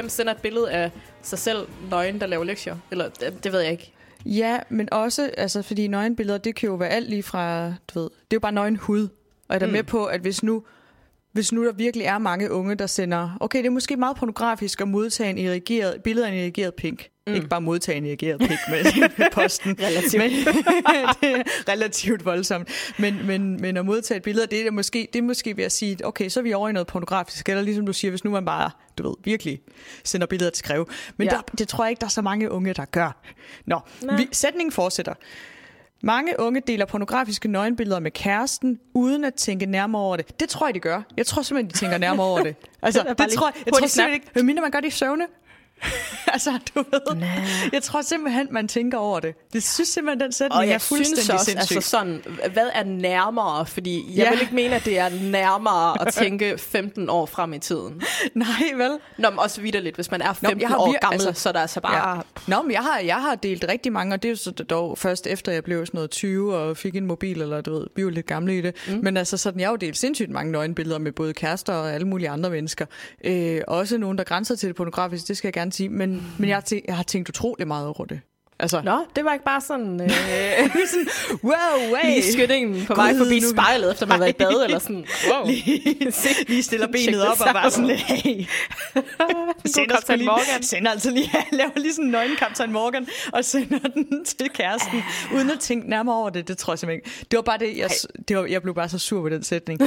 hvem sender et billede af sig selv nøgen, der laver lektier? Eller, det, det ved jeg ikke. Ja, men også, altså, fordi nøgenbilleder, det kan jo være alt lige fra, du ved, det er jo bare nøgen hud. Og jeg er mm. med på, at hvis nu, hvis nu der virkelig er mange unge, der sender, okay, det er måske meget pornografisk at modtage en irrigeret, billede af en irrigeret pink. Mm. Ikke bare modtage en irrigeret pink med, med posten. relativt. Men, det er relativt voldsomt. Men, men, men at modtage et billede, det er, måske, det er måske ved at sige, okay, så er vi over i noget pornografisk. Eller ligesom du siger, hvis nu man bare, du ved, virkelig sender billeder til skrev. Men ja. der, det tror jeg ikke, der er så mange unge, der gør. Nå, vi, sætningen fortsætter. Mange unge deler pornografiske nøgenbilleder med kæresten, uden at tænke nærmere over det. Det tror jeg, de gør. Jeg tror simpelthen, de tænker nærmere over det. Altså, det, det tror jeg, jeg tror simpelthen ikke, medmindre man gør det i søvne, altså, du ved. Nej. Jeg tror simpelthen, man tænker over det. Det synes simpelthen, den sætning og jeg er fuldstændig synes også, sindssyg. altså sådan, hvad er nærmere? Fordi jeg Ja. vil ikke mene, at det er nærmere at tænke 15 år frem i tiden. Nej, vel? Nå, men også vidderligt, hvis man er 15 jeg har år vir- gammel, altså- så er der altså bare... Ja. Nå, men jeg har, jeg har delt rigtig mange, og det er jo så dog først efter, jeg blev sådan noget 20 og fik en mobil, eller du ved, vi lidt gamle i det. Mm. Men altså sådan, jeg har jo delt sindssygt mange nøgenbilleder med både kærester og alle mulige andre mennesker. Øh, også nogen, der grænser til det pornografiske, det skal jeg gerne sige. Men, men jeg, har tænkt, jeg har tænkt utrolig meget over det. Altså, Nå, det var ikke bare sådan... Øh, sådan, wow, way. lige skyndingen på vej forbi nu- spejlet, efter man har været i bad, eller sådan... Wow. lige stiller Tjek benet det op og bare sådan hey. sender, Kaptajn sgu lige, Morgan. sender altså lige, laver lige sådan en nøgen Kaptajn Morgan, og sender den til kæresten, uden at tænke nærmere over det. Det tror jeg simpelthen ikke. Det var bare det, jeg, det var, jeg blev bare så sur ved den sætning.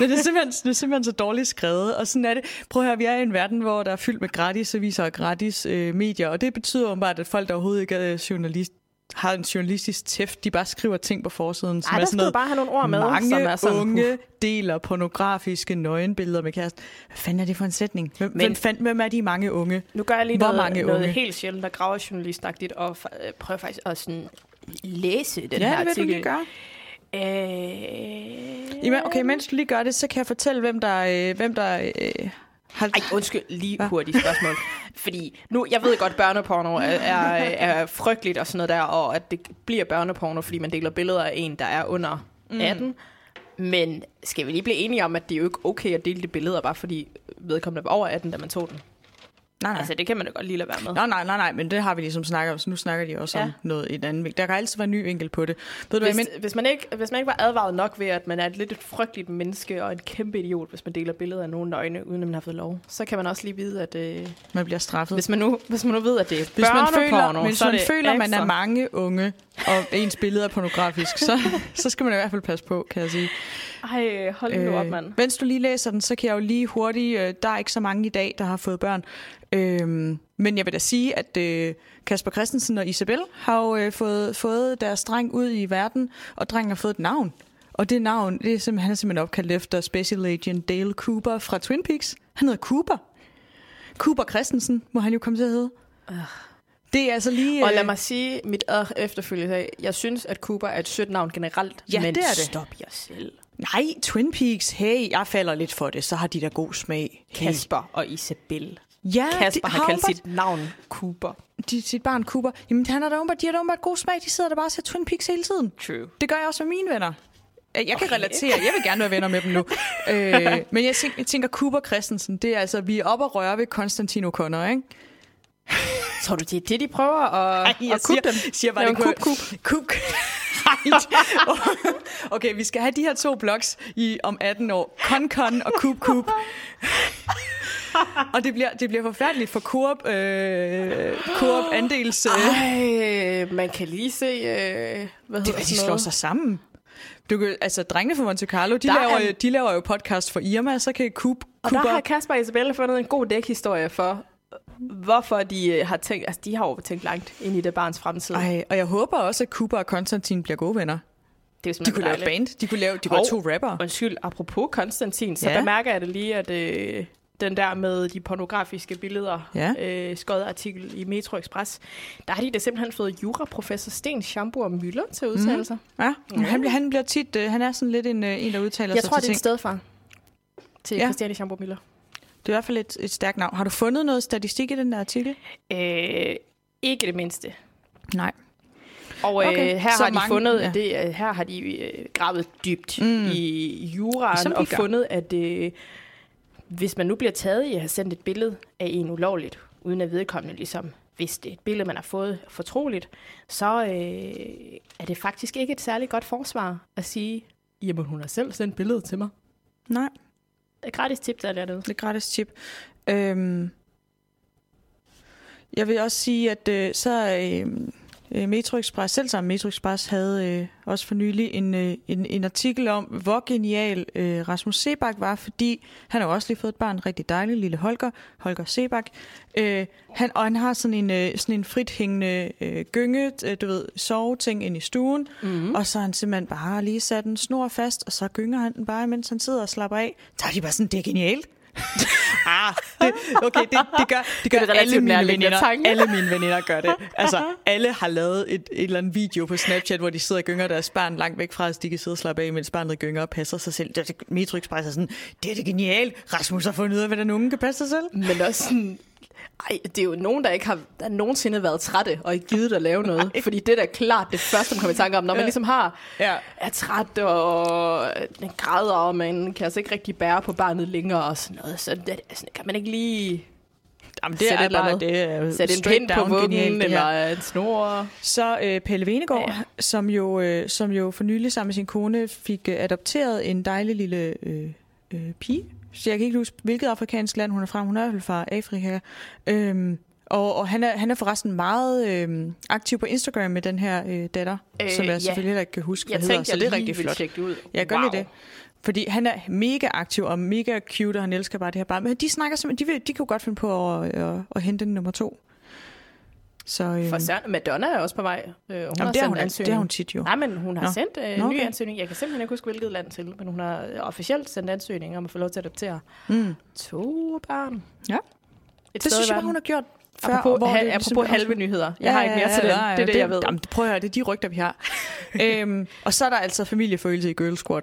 Men det er, simpelthen, det er simpelthen så dårligt skrevet, og sådan er det. Prøv at høre, vi er i en verden, hvor der er fyldt med gratis aviser og gratis øh, medier, og det betyder åbenbart, at folk, der overhovedet ikke er journalist, har en journalistisk tæft, de bare skriver ting på forsiden, som Ej, er sådan skal noget, bare have nogle ord med, mange som er sådan... unge deler pornografiske nøgenbilleder med kæresten. Hvad fanden er det for en sætning? Hvem, Men- hvem, fanden, hvem er de mange unge? Nu gør jeg lige Hvor noget, mange noget unge? helt sjældent, der graver journalistagtigt, og øh, prøver faktisk at sådan læse den ja, her det vil du artikel. lige gøre. Øh... Okay, mens du lige gør det, så kan jeg fortælle, hvem der, øh, hvem der øh, har... Ej, undskyld, lige hurtigt spørgsmål. Fordi nu, jeg ved godt, børneporno er, er, er frygteligt og sådan noget der, og at det bliver børneporno, fordi man deler billeder af en, der er under 18. Mm. Men skal vi lige blive enige om, at det er jo ikke okay at dele de billeder, bare fordi vedkommende var over 18, da man tog den? Nej, nej. Altså, det kan man da godt lige lade være med. Nej, nej, nej, nej, men det har vi ligesom snakket om, så nu snakker de også ja. om noget i andet vinkel. Der kan altid være en ny vinkel på det. Ved du hvad, Hvis, men, hvis, man ikke, hvis man ikke var advaret nok ved, at man er et lidt et frygteligt menneske og en kæmpe idiot, hvis man deler billeder af nogen nøgne, uden at man har fået lov, så kan man også lige vide, at øh, man bliver straffet. hvis, man nu, hvis man nu ved, at det er hvis man føler, børneporno, hvis så man det føler man er mange unge, og ens billede er pornografisk, så, så skal man i hvert fald passe på, kan jeg sige. Ej, hold nu op, mand. mens du lige læser den, så kan jeg jo lige hurtigt... Øh, der er ikke så mange i dag, der har fået børn. Øhm, men jeg vil da sige, at øh, Kasper Christensen og Isabel har jo øh, fået, fået deres dreng ud i verden, og drengen har fået et navn. Og det navn, det er simpelthen, han er simpelthen opkaldt efter Special Agent Dale Cooper fra Twin Peaks. Han hedder Cooper. Cooper Christensen må han jo komme til at hedde. Det er altså lige... Og lad øh, mig sige mit øh, efterfølgende af, jeg synes, at Cooper er et sødt navn generelt, Ja, men det er det. stop jer selv. Nej, Twin Peaks, hey, jeg falder lidt for det, så har de da god smag. Hey. Kasper og Isabel. Ja, Kasper det har kaldt åbenbart- sit navn Cooper. de, sit barn Cooper, jamen han er da åbenbart, de har da åbenbart god smag. De sidder der bare og ser Twin Peaks hele tiden. True. Det gør jeg også med mine venner. Øh, Jeg kan Okay. relatere. Jeg vil gerne være venner med dem nu. øh, men jeg tænker, jeg tænker Cooper Christensen, det er altså, vi er oppe og røre ved Konstantin O'Connor, ikke? Tror du, det er det, de prøver at, Ej, jeg at kuppe dem? siger, siger bare, det kunne... kup, Kuk. okay, vi skal have de her to blogs i om 18 år. Con-con og Kup-Kup. og det bliver, det bliver forfærdeligt for Coop, øh, Coop andels... Øh, Ej, man kan lige se, øh, hvad det hedder er, de sådan slår noget? sig sammen. Du kan, altså, drengene fra Monte Carlo, de Der laver, er- de laver jo podcast for Irma, så kan Coop... Og der har Kasper og Isabella fundet en god dækhistorie for, hvorfor de øh, har tænkt, altså de har jo tænkt langt ind i det barns fremtid. Ej, og jeg håber også, at Cooper og Konstantin bliver gode venner. det er De kunne lave dejligt. band. De kunne lave de kunne være Hov. to rapper. Undskyld, apropos Konstantin, så Ja. ja. bemærker jeg det lige, at øh, den der med de pornografiske billeder, Ja. øh, skøjet artikel i Metro Express, der har de da simpelthen fået juraprofessor Sten Schamburg og Møller til at udtale Mhm. sig. Ja, men han, bliver, han bliver tit... Øh, han er sådan lidt en, øh, en der udtaler Jeg sig tror, til det er en ting. stedfar til ja. Christiane Schamburg Møller. Det er i hvert fald et, et stærkt navn. Har du fundet noget statistik i den der artikel? Øh, ikke det mindste. Nej. Og Okay, okay, øh, her har de mange- fundet, ja. det, øh, her har de øh, gravet dybt Mm. i juraen og fundet, at øh, hvis man nu bliver taget i at have sendt et billede af en ulovligt, uden at vedkommende ligesom hvis det er et billede, man har fået fortroligt, så øh, er det faktisk ikke et særligt godt forsvar at sige, jamen hun har selv sendt billedet til mig. Nej. Det er gratis tip, der er dernede. Det er gratis tip. Øhm, jeg vil også sige, at øh, så øh, Metro Express, selv sammen Metro Express, havde øh, også for nylig en, øh, en, en artikel om, hvor genial øh, Rasmus Sebak var, fordi han har også lige fået et barn, rigtig dejlig lille Holger, Holger Sebak. Øh, han, og han har sådan en, øh, sådan en frit hængende øh, gynge, øh, du ved, soveting ind i stuen, mm-hmm. og så har han simpelthen bare lige sat en snor fast, og så gynger han den bare, mens han sidder og slapper af. Så er de bare sådan, det er genialt. Ah, det, okay, det, det gør, det gør Det alle mine veninder. tanke. Alle mine veninder gør det. Altså, alle har lavet et, et eller andet video på Snapchat, hvor de sidder og gynger deres barn langt væk fra, så de kan sidde og slappe af, mens barnet gynger og passer sig selv. Det er det, Metro Express er sådan, det er det genialt. Rasmus har fundet ud af, hvordan nogen kan passe sig selv. Men også sådan, ej, det er jo nogen, der ikke har der nogensinde været trætte og ikke givet at lave noget. Fordi det er da klart det første, man kommer i tanke om, når man Ja. ligesom har, Ja. er træt og den græder, og man kan altså ikke rigtig bære på barnet længere og sådan noget. Så det, altså, kan man ikke lige Jamen, det Sæt er bare, det er sætte en pind på vuggen, eller en snor? Så øh, Pelle Venegård, ja. som, jo, øh, som jo for nylig sammen med sin kone fik øh, adopteret en dejlig lille øh, øh, pige. Så jeg kan ikke huske, hvilket afrikansk land hun er fra. Hun er fra Afrika. Øhm, og og han, er, han er forresten meget øh, aktiv på Instagram med den her øh, datter, Øh, øh, som jeg ja. selvfølgelig heller ikke kan huske, hvad Jeg hedder. tænkte, Så det er rigtig flot. det ud. Jeg gør lige det. Fordi han er mega aktiv og mega cute, og han elsker bare det her barn. Men de snakker simpelthen, de, vil, de kan jo godt finde på at, at, at hente en nummer to. Så, øhm, For søren, Madonna er også på vej. Øh, hun har jamen, sendt det, har hun, ansøgning. det har hun tit jo. Nej, men hun har Nå. sendt øh, Nå, en ny okay. ansøgning. Jeg kan simpelthen ikke huske, hvilket land til, men hun har officielt sendt ansøgning om at få lov til at adoptere Mm. to børn. Ja. Et Det synes jeg bare, hun har gjort før. Apropos, hvor ha- det ligesom apropos halve nyheder. Jeg har ikke mere til den. ja, det er det, jeg ved. Jamen, prøv at høre, det er de rygter, vi har. øhm, og så er der altså familiefølelse i Girl Squad.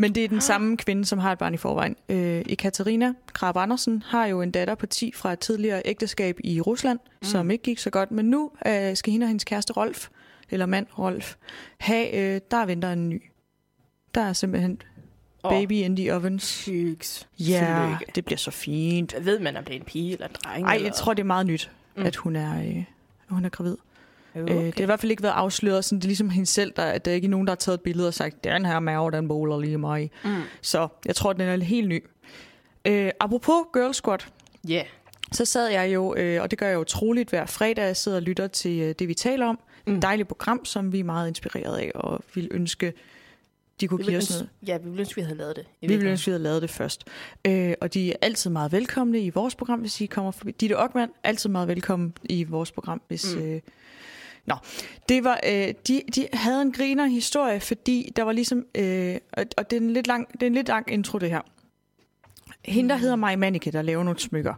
Men det er den samme kvinde, som har et barn i forvejen. Øh, Ekaterina Krab Andersen har jo en datter på 10 fra et tidligere ægteskab i Rusland, mm. som ikke gik så godt. Men nu øh, skal hende og hendes kæreste Rolf, eller mand Rolf, have, øh, der venter en ny. Der er simpelthen baby in the ovens. Sygt. Ja, Tillykke. det bliver så fint. Ved man, om det er en pige eller en dreng? Ej, eller? jeg tror, det er meget nyt, Mm. at hun er, øh, hun er gravid. Okay. Øh, det har i hvert fald ikke været afsløret, sådan, det er ligesom hende selv, der, at der er ikke nogen, der har taget et billede og sagt, den her mave, den boler lige mig. Mm. Så jeg tror, den er helt ny. Øh, apropos Girl Squad, Ja. så sad jeg jo, øh, og det gør jeg jo troligt hver fredag, jeg sidder og lytter til øh, det, vi taler om. Mm. Et dejligt program, som vi er meget inspireret af, og vil ønske, de kunne give os noget. ja, vi ville ønske, vi havde lavet det. i Vi ville ønske, vi havde lavet det først. Øh, og de er altid meget velkomne i vores program, hvis I kommer forbi. Ditte Ockmann, altid meget velkommen i vores program, hvis... Mm. Øh, Nå, det var, øh, de, de havde en griner historie, fordi der var ligesom, øh, og, det, er en lidt lang, det er en lidt lang intro det her. Hende, der hedder Maja Manike, der laver nogle smykker.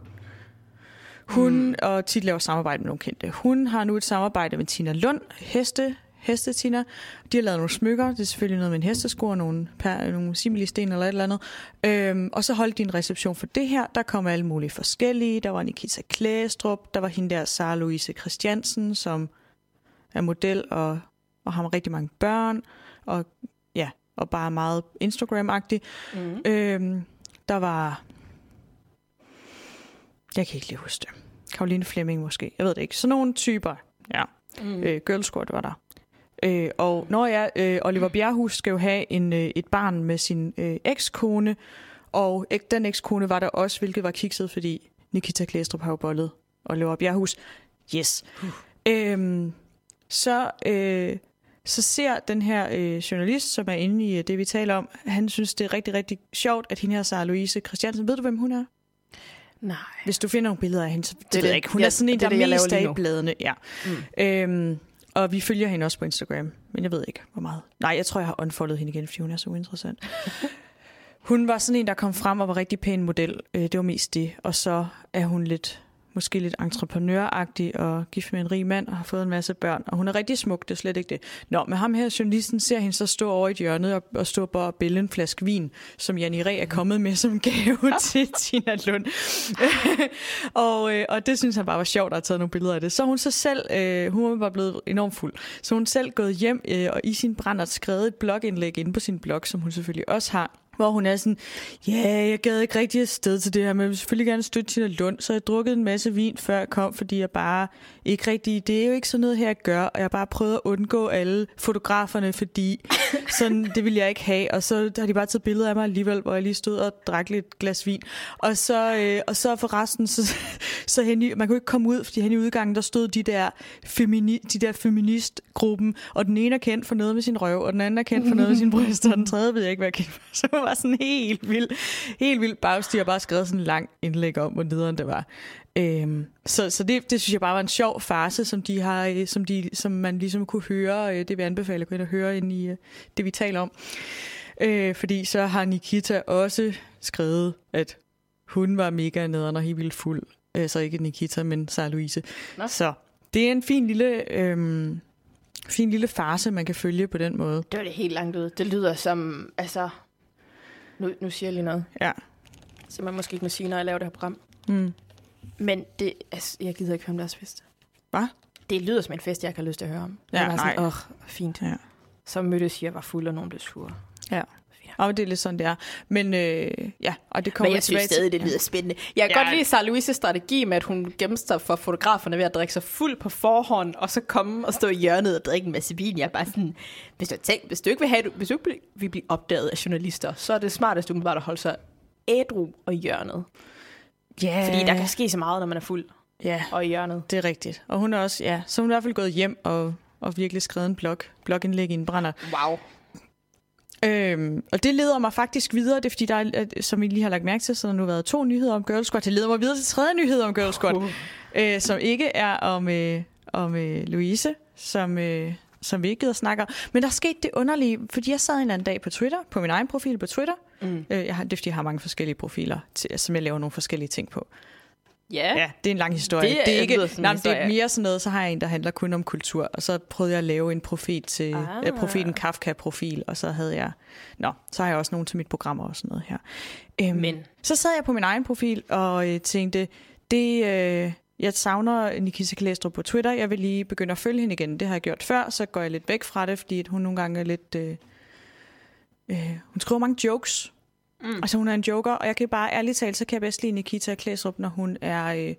Hun, mm. og tit laver samarbejde med nogle kendte. Hun har nu et samarbejde med Tina Lund, heste, heste Tina. De har lavet nogle smykker. Det er selvfølgelig noget med en hestesko og nogle, per, nogle similisten eller et eller andet. Øhm, og så holdt de en reception for det her. Der kom alle mulige forskellige. Der var Nikita Klæstrup. Der var hende der, Sara Louise Christiansen, som er model og, og har rigtig mange børn. Og ja, og bare meget Instagram-agtig. Mm. Øhm, der var... Jeg kan ikke lige huske det. Karoline Flemming måske. Jeg ved det ikke. Sådan nogle typer. Ja. Mm. Øh, Girl Squad var der. Øh, og når jeg, øh, Oliver Bjerrehus skal jo have en, øh, et barn med sin øh, ekskone, og ek, den ekskone var der også, hvilket var kikset, fordi Nikita Klæstrup har jo bollet Oliver Bjerrehus. Yes. Øhm, så, øh, så ser den her øh, journalist, som er inde i øh, det, vi taler om, han synes, det er rigtig, rigtig sjovt, at hende her, Sara Louise Christiansen, ved du, hvem hun er? Nej. Hvis du finder nogle billeder af hende, så det, er ved jeg det. ikke. Hun Ja, er sådan en, det er der det, jeg laver mest af bladene. Ja. Mm. Øhm, og vi følger hende også på Instagram, men jeg ved ikke, hvor meget. Nej, jeg tror, jeg har unfollowet hende igen, fordi hun er så uinteressant. hun var sådan en, der kom frem og var rigtig pæn model. Øh, det var mest det. Og så er hun lidt, måske lidt entreprenøragtig og gift med en rig mand og har fået en masse børn. Og hun er rigtig smuk, det er slet ikke det. Nå, men ham her, journalisten, ser hende så stå over i et hjørne og, og stå bare og bille en flaske vin, som Jan Ræ er kommet med som gave til Tina Lund. og, øh, og det synes han bare var sjovt at have taget nogle billeder af det. Så hun så selv, øh, hun var bare blevet enormt fuld. Så hun selv gået hjem øh, og i sin brænder skrevet et blogindlæg inde på sin blog, som hun selvfølgelig også har, hvor hun er sådan, ja, yeah, jeg gad ikke rigtig afsted til det her, men jeg vil selvfølgelig gerne støtte Tina Lund, så jeg drukket en masse vin, før jeg kom, fordi jeg bare ikke rigtig, det er jo ikke sådan noget her, jeg gør, og jeg bare prøvet at undgå alle fotograferne, fordi sådan, det ville jeg ikke have, og så har de bare taget billeder af mig alligevel, hvor jeg lige stod og drak lidt glas vin, og så, øh, og så for resten, så, så hen i, man kunne ikke komme ud, fordi hen i udgangen, der stod de der, femini, de der feministgruppen, og den ene er kendt for noget med sin røv, og den anden er kendt for noget med sin bryst, og den tredje ved jeg ikke, hvad jeg kendt for. Så var sådan helt vild, helt vild bagstig, og bare skrevet sådan en lang indlæg om, hvor nederen det var. Øhm, så så det, det synes jeg bare var en sjov farse, som de har, øh, som, de, som man ligesom kunne høre. Øh, det vil jeg anbefale at høre ind i øh, det, vi taler om. Øh, fordi så har Nikita også skrevet, at hun var mega nederen og helt vildt fuld. Øh, så ikke Nikita, men Sarah Louise. Nå. Så det er en fin lille, øhm, fin lille farse, man kan følge på den måde. Det var det helt langt ud. Det lyder som, altså... Nu, nu siger jeg lige noget, Ja. som man måske ikke må sige, når jeg laver det her program. Mm. Men det, altså, jeg gider ikke høre om deres fest. Hvad? Det lyder som en fest, jeg ikke har lyst til at høre om. Ja, jeg var sådan, nej. åh, fint. Ja. Så mødtes jeg var fuld, og nogen blev sure. Ja. Og det er lidt sådan, det er. Men øh, ja, og det kommer Men jeg synes stadig, det lyder spændende. Jeg kan Ja. godt lide Sarah Louise's strategi med, at hun gemmer sig for fotograferne ved at drikke sig fuld på forhånd, og så komme og stå i hjørnet og drikke en masse vin. Jeg er bare sådan, hvis du, tænk, hvis du ikke vil have, hvis du ikke vil- blive opdaget af journalister, så er det smarteste umiddelbart at holde sig ædru og i hjørnet. Ja, Fordi der kan ske så meget, når man er fuld ja, og i hjørnet. det er rigtigt. Og hun er også, ja, så hun er i hvert fald gået hjem og, og virkelig skrevet en blog, blogindlæg i en brænder. Wow. Øhm, og det leder mig faktisk videre, det er fordi, der er, som I lige har lagt mærke til, så der nu været to nyheder om Girl Squad. Det leder mig videre til tredje nyhed om Girl Squad, Uh. øh, som ikke er om, øh, om øh, Louise, som, øh, som vi ikke gider snakke om. Men der er sket det underlige, fordi jeg sad en eller anden dag på Twitter, på min egen profil på Twitter. Mm. Øh, jeg har, det er fordi, jeg har mange forskellige profiler, til, som jeg laver nogle forskellige ting på. Ja. Ja, det er en lang historie. Det det er ikke, nej, det er mere sådan noget, så har jeg en, der handler kun om kultur, og så prøvede jeg at lave en profil til, Ah. ah. profeten Kafka-profil, og så havde jeg, nå, så har jeg også nogle til mit program og sådan noget her. Øhm, Men Så sad jeg på min egen profil og øh, tænkte, det, øh, jeg savner Nikita Klæstrup på Twitter, jeg vil lige begynde at følge hende igen. Det har jeg gjort før, så går jeg lidt væk fra det, fordi hun nogle gange er lidt... Øh, øh, hun skriver mange jokes, Mm. Altså hun er en joker, og jeg kan bare ærligt talt, så kan jeg bedst lide Nikita Klæsrup, når hun er øh,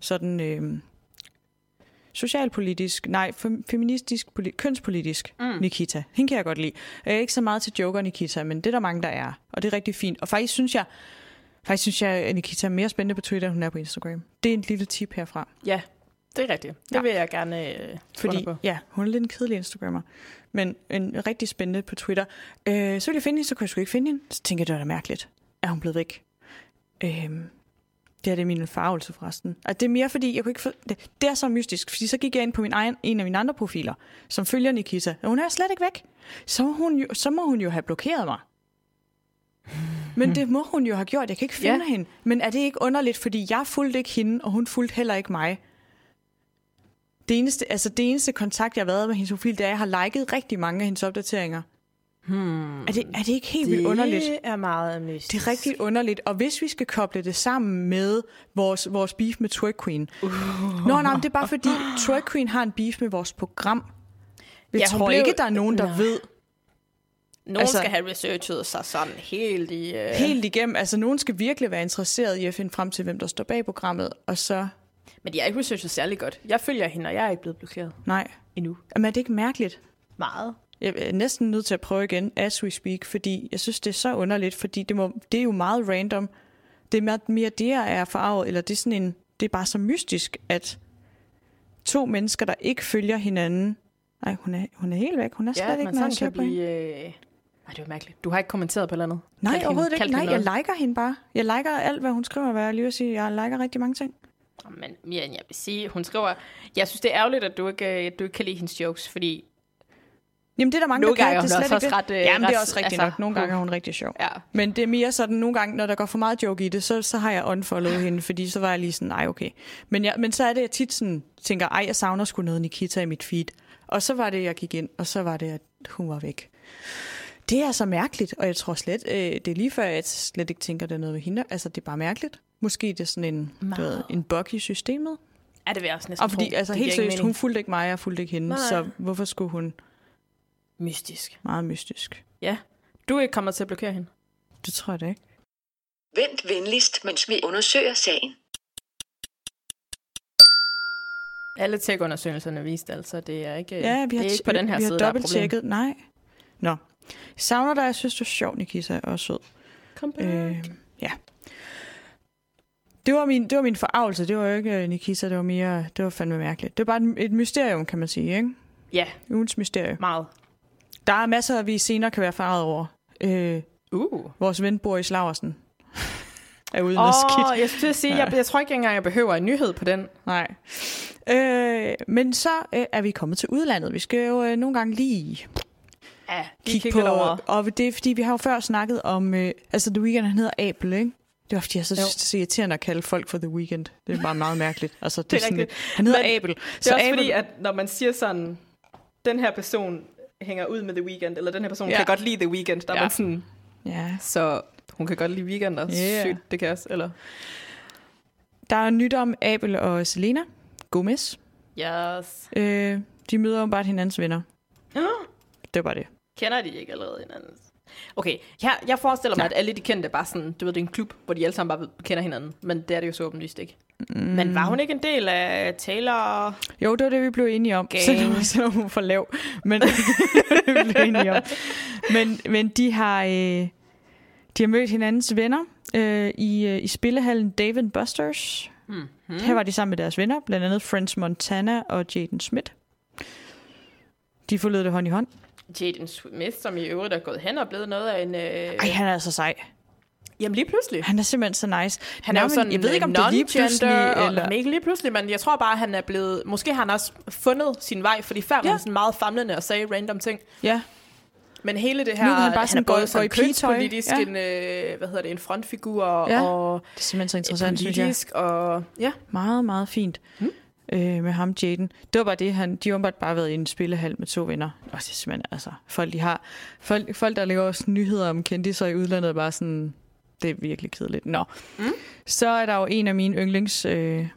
sådan øh, socialpolitisk, nej, fem, feministisk, poli- kønspolitisk Mm. Nikita. Hende kan jeg godt lide. Jeg er ikke så meget til joker Nikita, men det er der mange, der er, og det er rigtig fint. Og faktisk synes jeg, faktisk synes jeg, at Nikita er mere spændende på Twitter, end hun er på Instagram. Det er en lille tip herfra. ja, det er rigtigt. Det Ja. vil jeg gerne øh, Fordi, på. ja, hun er lidt en kedelig Instagrammer, men en rigtig spændende på Twitter. Øh, så ville jeg finde hende, så kunne jeg sgu ikke finde hende. Så tænkte jeg, det var da mærkeligt. Er hun blevet væk? Øh, det er det min farvelse forresten. Og det er mere fordi, jeg kunne ikke det, det er så mystisk, fordi så gik jeg ind på min egen, en af mine andre profiler, som følger Nikita, og hun er slet ikke væk. Så må hun jo, så må hun jo have blokeret mig. Men det må hun jo have gjort. Jeg kan ikke finde ja. hende. Men er det ikke underligt, fordi jeg fulgte ikke hende, og hun fulgte heller ikke mig. Det eneste, altså det eneste kontakt, jeg har været med hendes profil, det er, at jeg har liket rigtig mange af hendes opdateringer. Hmm. Er det, er det ikke helt vildt underligt? Det er meget mystisk. Det er rigtig underligt. Og hvis vi skal koble det sammen med vores, vores beef med Twerk Queen. Uh. Nå, nej, det er bare fordi, Twerk Queen har en beef med vores program. Jeg Ja, tror blev- ikke, der er nogen, der Nej. ved Nogen Altså- skal have researchet sig sådan helt i... Øh... helt igennem. Altså, nogen skal virkelig være interesseret i at finde frem til, hvem der står bag programmet. Og så, Men de har ikke researchet særlig godt. Jeg følger hende, og jeg er ikke blevet blokeret nej. endnu. Men er det ikke mærkeligt? Meget. Jeg er næsten nødt til at prøve igen, as we speak, fordi jeg synes, det er så underligt, fordi det, må, det er jo meget random. Det er mere, det, jeg er farvet, eller det er sådan en, det er bare så mystisk, at to mennesker, der ikke følger hinanden, nej, hun er, hun er helt væk, hun er slet Ja, ikke, jeg sådan ser kan blive... Øh... Ej, det var mærkeligt. Du har ikke kommenteret på et eller andet? Nej, Kaldt overhovedet hende- ikke. kaldt Nej, jeg noget? liker hende bare. Jeg liker alt, hvad hun skriver, hvad jeg lige vil sige. Jeg liker rigtig mange ting. Men ja, jeg vil sige, hun skriver... Jeg synes, det er ærgerligt, at du ikke, øh, at du ikke kan lide hendes jokes, fordi... Jamen, det er der mange, Nogle der gange kan. Det er slet også ikke ret, det. øh, Jamen, det er også rigtigt altså, nok. Nogle gange er hun rigtig sjov. Ja, Men det er mere sådan, nogle gange, når der går for meget joke i det, så, så har jeg unfollowet hende, fordi så var jeg lige sådan, nej, okay. Men, jeg, men så er det, jeg tit sådan, tænker, ej, jeg savner sgu noget Nikita i mit feed. Og så var det, jeg gik ind, og så var det, at hun var væk. Det er så mærkeligt, og jeg tror slet, øh, det er lige før, jeg slet ikke tænker, det er noget ved hende. Altså, det er bare mærkeligt. Måske det er sådan en, du Meget. ved, en bug i systemet. er det vil jeg også næsten Og fordi, tro. altså Det helt seriøst, mening. hun fulgte ikke mig, og jeg fulgte ikke hende. Nej. Så hvorfor skulle hun? Mystisk. Meget mystisk. Ja. Du er ikke kommet til at blokere hende? Det tror jeg da ikke. Vent venligst, mens vi undersøger sagen. Alle tech-undersøgelserne viste altså, det er ikke, Ja, vi har, det er ikke på den her vi side, har der er dobbelt problem. tjekket. Nej. Nå. Jeg savner dig. Jeg synes, du er sjov, Nikita, og sød. Kom back. Øh, ja. Det var, min, det var min forarvelse. Det var jo ikke øh, Nikita, det var mere... Det var fandme mærkeligt. Det var bare et, et mysterium, kan man sige, ikke? Ja, Ugens mysterium. meget. Der er masser, vi senere kan være farvet over. Øh, Uh. vores ven Boris Laversen er ude med oh, skidt. jeg skulle sige, jeg, jeg tror ikke engang, jeg behøver en nyhed på den. Nej. Øh, men så øh, er vi kommet til udlandet. Vi skal jo øh, nogle gange lige Ja, kigge på... Og det er, fordi vi har jo før snakket om... Øh, altså, The Weeknd, han hedder Abel, ikke? Det var, fordi jeg så synes, det er så irriterende at kalde folk for The Weeknd. Det er bare meget mærkeligt. Altså, det, Det er sådan, rigtigt. han hedder Men Abel. Det er også fordi, at når man siger sådan, den her person hænger ud med The Weeknd, eller den her person Ja. ja. kan godt lide The Weeknd, der ja. Ja. er man sådan, Ja. så hun kan godt lide Weeknd, og Ja. yeah. sygt, det kan også, eller? Der er nyt om Abel og Selena Gomez. Yes. Øh, de møder bare hinandens venner. Det var bare det. Kender de ikke allerede hinanden? Okay, jeg, jeg forestiller mig, Nej. at alle de kendte bare sådan, du ved, det er en klub, hvor de alle sammen bare kender hinanden, men det er det jo så åbenlyst ikke. Mm. Men var hun ikke en del af Taylor? Jo, det var det, vi blev enige om. Gang. Selvom, selvom hun var for lav. Men vi blev enige om. Men, men de har... Øh, de har mødt hinandens venner øh, i, øh, i spillehallen Dave Busters. Hmm. Her var de sammen med deres venner, blandt andet Friends Montana og Jaden Smith. De forlod det hånd i hånd. Jaden Smith, som i øvrigt er gået hen og blevet noget af en... Øh... Ej, han er altså sej. Jamen lige pludselig. Han er simpelthen så nice. Han Nå, er jo sådan jeg ved ikke, om det er lige pludselig, eller... eller... ikke lige pludselig, men jeg tror bare, han er blevet... Måske har han også fundet sin vej, fordi før ja. var han sådan meget famlende og sagde random ting. Ja, Men hele det her... Nu er han bare han sådan er både sådan kønspolitisk, Ja. en, øh, hvad hedder det, en frontfigur, Ja. og det er simpelthen så interessant, synes jeg. politisk, og ja. Meget, meget fint Mm. Øh, med ham, Jaden. Det var bare det, han, de har bare været i en spillehal med to venner. Og det er simpelthen, altså, folk, de har, folk, folk der laver også nyheder om kendiser i udlandet, er bare sådan, det er virkelig kedeligt. Nå. Mm. Så er der jo en af mine yndlings øh,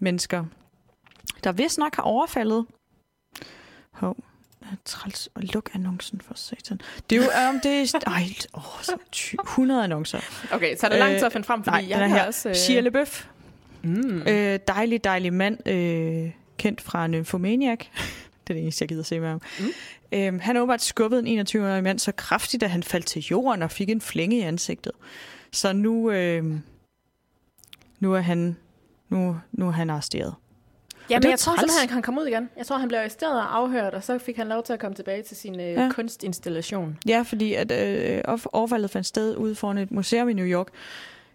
mennesker, der vist nok har overfaldet. Hov. Træls og luk annoncen for satan. Det er jo, um, det er, ej, åh, ty- 100 annoncer. Okay, så er det lang Øh, tid at finde frem, fordi Nej, jeg den er her. også... Øh... Shia LaBeouf, mm. Øh, dejlig, dejlig mand, øh, kendt fra Nymphomaniac. det er det eneste, jeg gider se med ham. Mm. Øhm, han åbenbart skubbet en 21-årig mand så kraftigt, at han faldt til jorden og fik en flænge i ansigtet. Så nu, øh, nu er han nu, nu er han arresteret. Jamen, det er jeg tror simpelthen, han kan komme ud igen. Jeg tror, han blev arresteret og afhørt, og så fik han lov til at komme tilbage til sin øh, Ja. ja. kunstinstallation. Ja, fordi at øh, overfaldet fandt sted ude foran et museum i New York.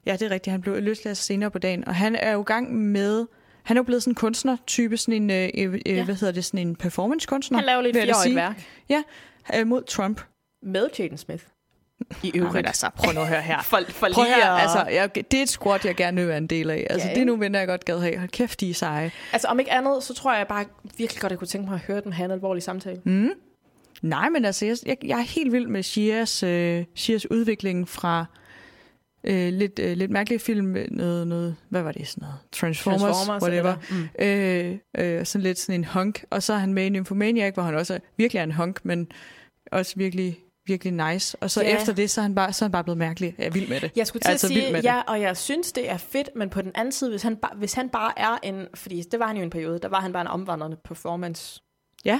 Ja, det er rigtigt. Han blev løsladt senere på dagen. Og han er jo i gang med... Han er jo blevet sådan en kunstner-type, sådan en, øh, øh, øh, Ja. hvad hedder det, sådan en performance-kunstner. Han laver lidt fireårigt værk øh, mod Trump. med Jaden Smith. I Jamen, øvrigt. altså, prøv nu at høre her. For, for Prøv lige her, altså, jeg, det er et squat, jeg gerne vil være en del af. Altså, Ja, det er nogle venner, jeg godt gad have. Hold kæft, de er seje. Altså om ikke andet, så tror jeg bare virkelig godt, jeg kunne tænke mig at høre den have en alvorlig samtale. Mm. Nej, men altså, jeg, jeg, jeg er helt vild med Shias, øh, Shias udvikling fra øh, lidt, øh, lidt mærkelige film, noget, noget, hvad var det sådan noget? Transformers, Transformers whatever. eller- Mm. Øh, øh, sådan lidt sådan en hunk. Og så er han med i Nymphomaniac, hvor han også er, virkelig er en hunk, men også virkelig, virkelig nice. Og så Ja. efter det, så er han bare, så er han bare blevet mærkelig. Jeg er vild med det. Jeg skulle Jeg til altså at sige, med det. ja, og jeg synes, det er fedt, men på den anden side, hvis han, bare, hvis han bare er en, fordi det var han jo en periode, der var han bare en omvandrende performance. Ja.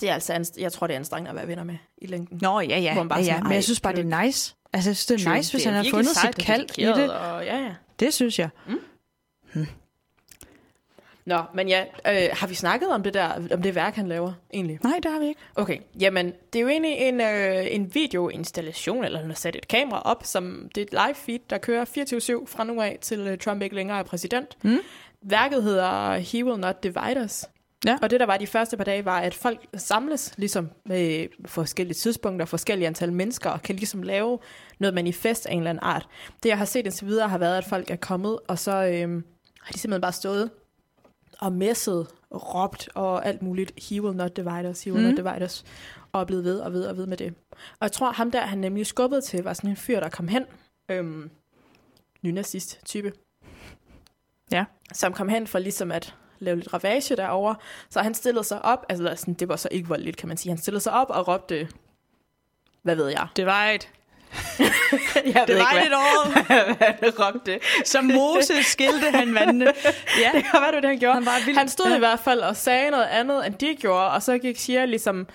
Det er altså, jeg tror, det er anstrengende at være venner med i længden. Nå, ja, ja. Hvor man bare ja, ja. sådan, Men jeg synes bare, det er nice. Altså, jeg synes, det er True, nice, hvis er han har fundet sejt sit kald i det. Og, ja, ja. Det synes jeg. Nå, men ja, øh, har vi snakket om det der, om det værk, han laver, egentlig? Nej, det har vi ikke. Okay, jamen, det er jo egentlig en, øh, en videoinstallation, eller han har sat et kamera op, som det er et live feed, der kører 24-7 fra nu af, til øh, Trump ikke længere er præsident. Mm. Værket hedder He Will Not Divide Us. Ja. Og det, der var de første par dage, var, at folk samles ligesom med forskellige tidspunkter, forskellige antal mennesker, og kan ligesom lave noget manifest af en eller anden art. Det, jeg har set indtil videre, har været, at folk er kommet, og så øhm, har de simpelthen bare stået og messet, råbt og alt muligt. He will not divide us, he will Mm. not divide us. Og er blevet ved og ved og ved med det. Og jeg tror, ham der, han nemlig skubbet til, var sådan en fyr, der kom hen. Øhm, nynazist type. Ja. Som kom hen for ligesom at lave lidt ravage derovre. Så han stillede sig op, altså sådan, det var så ikke voldeligt, kan man sige. Han stillede sig op og råbte, hvad ved jeg? Divide. Jeg Det var lidt over, hvad han råbte. som Moses skilte han vandene. Ja, Det var det, han gjorde. Han var vildt- han stod ja. i hvert fald og sagde noget andet, end de gjorde, og så gik Shia ligesom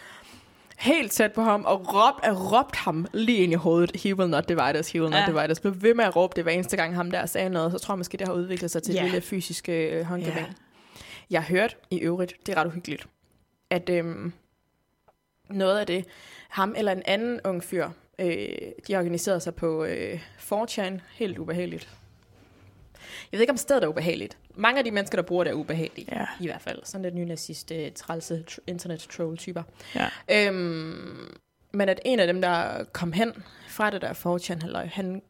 helt tæt på ham og råb, råbte ham lige ind i hovedet. He will not divide us, he will not Ja. divide us. Blev ved med at råbe det hver eneste gang ham der sagde noget, så tror jeg måske, det har udviklet sig til Ja. et lille fysisk øh, håndgivning. Ja. Jeg har hørt i øvrigt, det er ret uhyggeligt, at øhm, noget af det, ham eller en anden ung fyr, øh, de organiserede sig på øh, 4chan, helt ubehageligt. Jeg ved ikke, om stedet er ubehageligt. Mange af de mennesker, der bruger det, er ubehagelige. Ja. I hvert fald. Sådan lidt nynazist, øh, trælse tr- internet-troll-typer. ja. Øhm, men at en af dem, der kom hen fra det der 4chan, halløj, han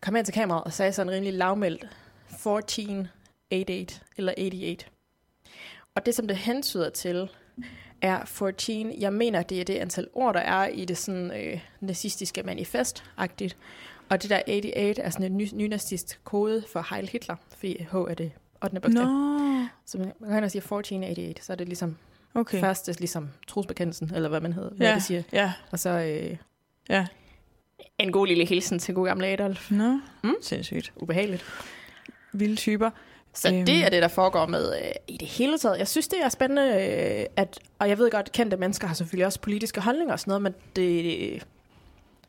kom hen til kameraet og sagde sådan rimelig lavmældt, 1488 eller 88. Og det, som det hentyder til, er 14. Jeg mener, det er det antal ord, der er i det sådan øh, nazistiske manifest-agtigt. Og det der 88 er sådan en ny, nynazist kode for Heil Hitler, fordi H er det 8. bogstav. Nå, Så man man kan hen og sige 1488, så er det ligesom okay. første ligesom trosbekendelsen, eller hvad man hedder, hvad Ja, det siger. ja, Og så øh, ja. en god lille hilsen til god gamle Adolf. Nå, Mm. sindssygt. Ubehageligt. Vilde typer. Så Øhm. det er det, der foregår med øh, i det hele taget. Jeg synes, det er spændende, øh, at, og jeg ved godt, at kendte mennesker har selvfølgelig også politiske holdninger og sådan noget, men det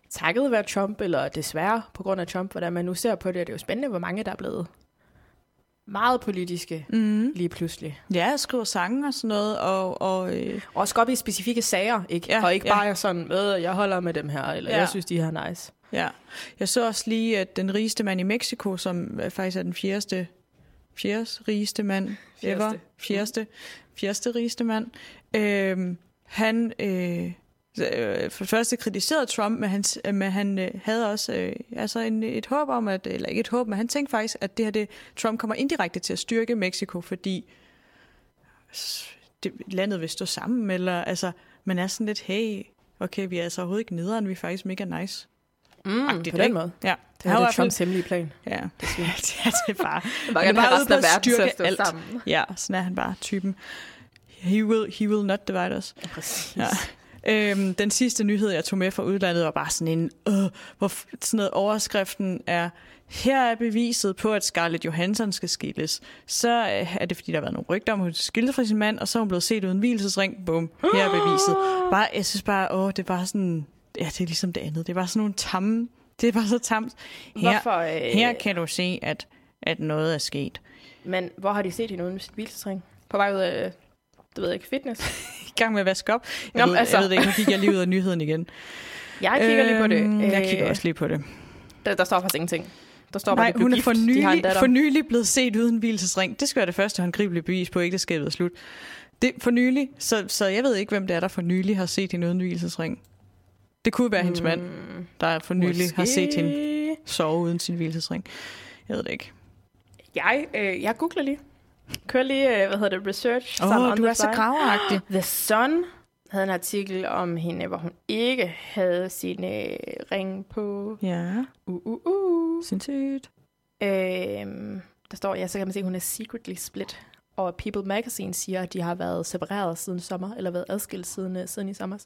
takket være Trump, eller desværre på grund af Trump, hvordan man nu ser på det, er det jo spændende, hvor mange der er blevet meget politiske Mm. lige pludselig. Ja, jeg skriver sange og sådan noget, og, og øh, Og også op i specifikke sager, ikke? Ja, Ja, og ikke ja. bare sådan, øh, jeg holder med dem her, eller Ja. ja. jeg synes, de her er nice. ja. Jeg så også lige, at den rigeste mand i Mexico, som øh, faktisk er den fjerdeste, fjerde rigeste mand ever, Fjerdeste. fjerdeste, fjerdeste rigeste mand, øh, han øh, for det første kritiserede Trump, men han, øh, men han øh, havde også øh, altså en, et håb om, at, eller ikke et håb, men han tænkte faktisk, at det her, det, Trump kommer indirekte til at styrke Mexico, fordi det, landet vil stå sammen, eller altså, man er sådan lidt, hey, okay, vi er altså overhovedet ikke nederen, vi er faktisk mega nice. Mm, på den ikke? måde. Ja, Det var er det fald- Trumps hemmelige plan. ja. Det er ja, det er bare, Han er bare ude på at styrke alt. sammen. ja, sådan er han bare typen. He will, he will not divide us. Præcis. Ja. Øhm, den sidste nyhed, jeg tog med fra udlandet, var bare sådan en, øh, hvor sådan noget overskriften er, her er beviset på, at Scarlett Johansson skal skilles. Så øh, er det, fordi der har været nogle rygter om, at hun skilte fra sin mand, og så er hun blevet set uden hvilesesring. Bum, her er beviset. Bare, jeg synes bare, åh, det er bare sådan, ja, det er ligesom det andet. Det er bare sådan nogle tamme, det er bare så tamt. Her, Hvorfor, øh, her kan du se, at, at noget er sket. Men hvor har de set hende uden sit hvilesesring? På vej ud af, det ved jeg ikke, fitness? I gang med at vaske op. Jeg, Nå, ved, altså. jeg ved det ikke, nu gik jeg lige ud af nyheden igen. Jeg kigger lige på det. Øhm, Jeg kigger Øh, også lige på det. Der, der står faktisk ingenting. Der står bare, Nej, de hun er for nylig, for nylig blevet set uden hvilesesring. Det skal være det første håndgribelige bevis på, at ægteskabet er slut. Det for nylig, så, så jeg ved ikke, hvem det er, der for nylig har set hende uden hvilesesring. Det kunne være hendes mand, Mm, der for nylig har set hende måske. sove uden sin hvilesesring. Jeg ved det ikke. Jeg, øh, jeg googler lige. Kører lige, øh, hvad hedder det, research. Åh, oh, du er så graveragtig. The Sun havde en artikel om hende, hvor hun ikke havde sin øh, ring på. Ja, Uh, uh, uh. sindssygt. Øhm, der står, ja, så kan man se, at hun er secretly split. Og People Magazine siger, at de har været separeret siden sommer, eller været adskilt siden, øh, siden i sommer.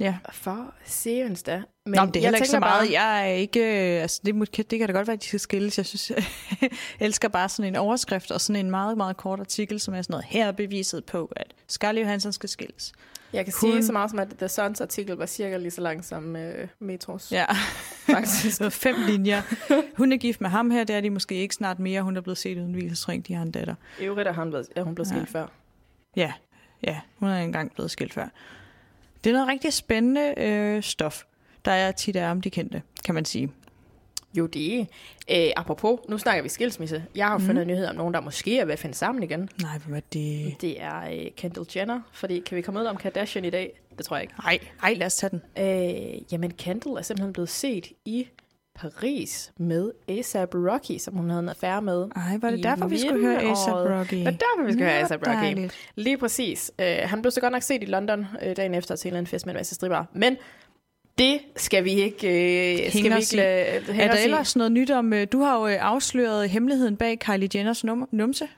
Ja. For seriøst da. Men Nå, men det er heller ikke så meget. Jeg er ikke... øh, Altså, det, må- det kan da godt være, at de skal skilles. Jeg synes, jeg elsker bare sådan en overskrift og sådan en meget, meget kort artikel, som er sådan noget, her er beviset på, at Scarlett Johansson skal skilles. Jeg kan Hun- sige så meget som, at The Suns artikel var cirka lige så lang som øh, Metros. Ja, faktisk. fem linjer. Hun er gift med ham her, det er de måske ikke snart mere. Hun er blevet set uden hvilesring, de har en datter. I øvrigt er hun blevet, er hun blevet Ja. skilt før. Ja, ja, hun er engang blevet skilt før. Det er noget rigtig spændende øh, stof, der er tit er om de kendte, kan man sige. Jo, det er. Øh, apropos, nu snakker vi skilsmisse. Jeg har jo fundet mm. nyhed om nogen, der måske er ved at finde sammen igen. Nej, hvad er det? Det er øh, Kendall Jenner. Fordi, kan vi komme ud om Kardashian i dag? Det tror jeg ikke. Ej, ej, lad os tage den. Øh, jamen, Kendall er simpelthen blevet set i Paris med A$AP Rocky, som hun havde en affære med. Ej, var det derfor, vi skulle høre A$AP året. Rocky? Det er derfor, vi skal høre A$AP Rocky. Dejligt. Lige præcis. Øh, han blev så godt nok set i London øh, dagen efter til en eller anden fest med en masse stripper. Men det skal vi ikke, øh, skal vi ikke lade, Er der ellers noget nyt om... øh, Du har jo øh, afsløret hemmeligheden bag Kylie Jenners num- numse.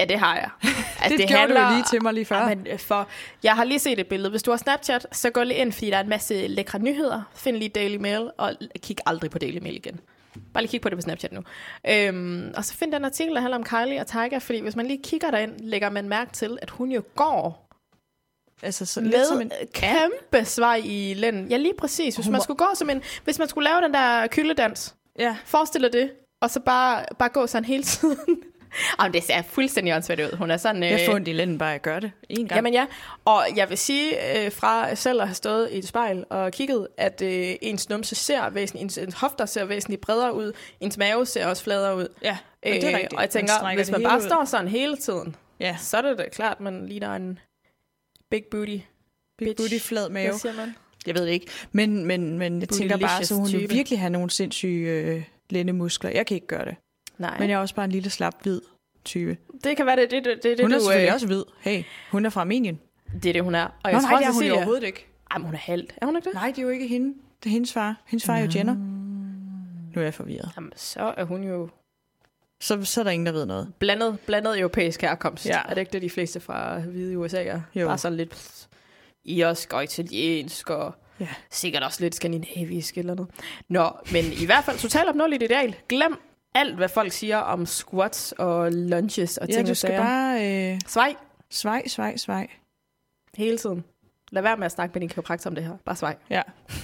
Ja, det har jeg. Altså, Det gjorde du jo lige til mig lige før. Ja, men øh, for, jeg har lige set et billede. Hvis du har Snapchat, så gå lige ind, fordi der er en masse lækre nyheder. Find lige Daily Mail, og kig aldrig på Daily Mail igen. Bare lige kig på det på Snapchat nu. Øhm, og så find den artikel, der handler om Kylie og Tiger, fordi hvis man lige kigger derind, lægger man mærke til, at hun jo går Altså, så lidt med som en... kæmpe svej i lænden. Ja, lige præcis. Hvis man skulle gå som en... Hvis man skulle lave den der kylledans, Ja. forestil dig det, og så bare, bare gå sådan hele tiden. Jamen, det ser fuldstændig åndssvagt ud. Hun er sådan... Jeg øh, får ondt i lænden bare at gøre det en gang. Jamen ja, og jeg vil sige øh, fra selv at have stået i et spejl og kigget, at øh, ens numse ser væsentligt, ens, ens hofter ser væsentligt bredere ud, ens mave ser også fladere ud. ja, og det er rigtigt. Øh, og jeg tænker, hvis man bare ud. står sådan hele tiden, Ja, så er det da klart, man ligner en big booty. big bitch. booty, flad mave. Hvad siger man? Jeg ved det ikke. Men, men, men jeg tænker bare, så hun type. virkelig have nogle sindssyge øh, lændemuskler. Jeg kan ikke gøre det. Nej, Men jeg er også bare en lille slap hvid type. det kan være det, det, det, det, Hun er du, selvfølgelig øh, også hvid. Hey, hun er fra Armenien. det er det, hun er. Og Nå, jeg nej, tror det er også, hun Cecilia- overhovedet ikke. Ej, men hun er halvt. Er hun ikke det? Nej, det er jo ikke hende. Det er hendes far. Hendes far er jo Jenner. Nu er jeg forvirret. Jamen, så er hun jo Så, så er der ingen, der ved noget. blandet, blandet europæisk herkomst. Ja. Er det ikke det, de fleste fra hvide USA er? Jo. Bare sådan lidt irsk og italiensk og Ja. sikkert også lidt skandinavisk eller noget. Nå, men i hvert fald totalt opnåeligt ideal. Glem alt, hvad folk siger om squats og lunges og Ja, ting du skal sager. bare øh, Svej svej, svej, svej. hele tiden. Lad være med at snakke med din kiropraktor om det her. Bare svej. Ja.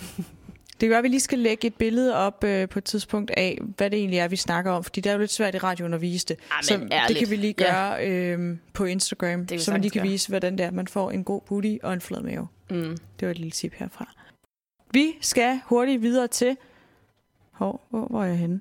Det kan være, at vi lige skal lægge et billede op øh, på et tidspunkt af, hvad det egentlig er, vi snakker om. Fordi det er jo lidt svært i radioen at vise det. Ej, men så det ærligt. kan vi lige Ja. gøre øh, på Instagram, så man lige kan gøre. vise, hvordan det er, man får en god booty og en flad mave. Mm. Det var et lille tip herfra. Vi skal hurtigt videre til... Hov, hvor, hvor er jeg henne?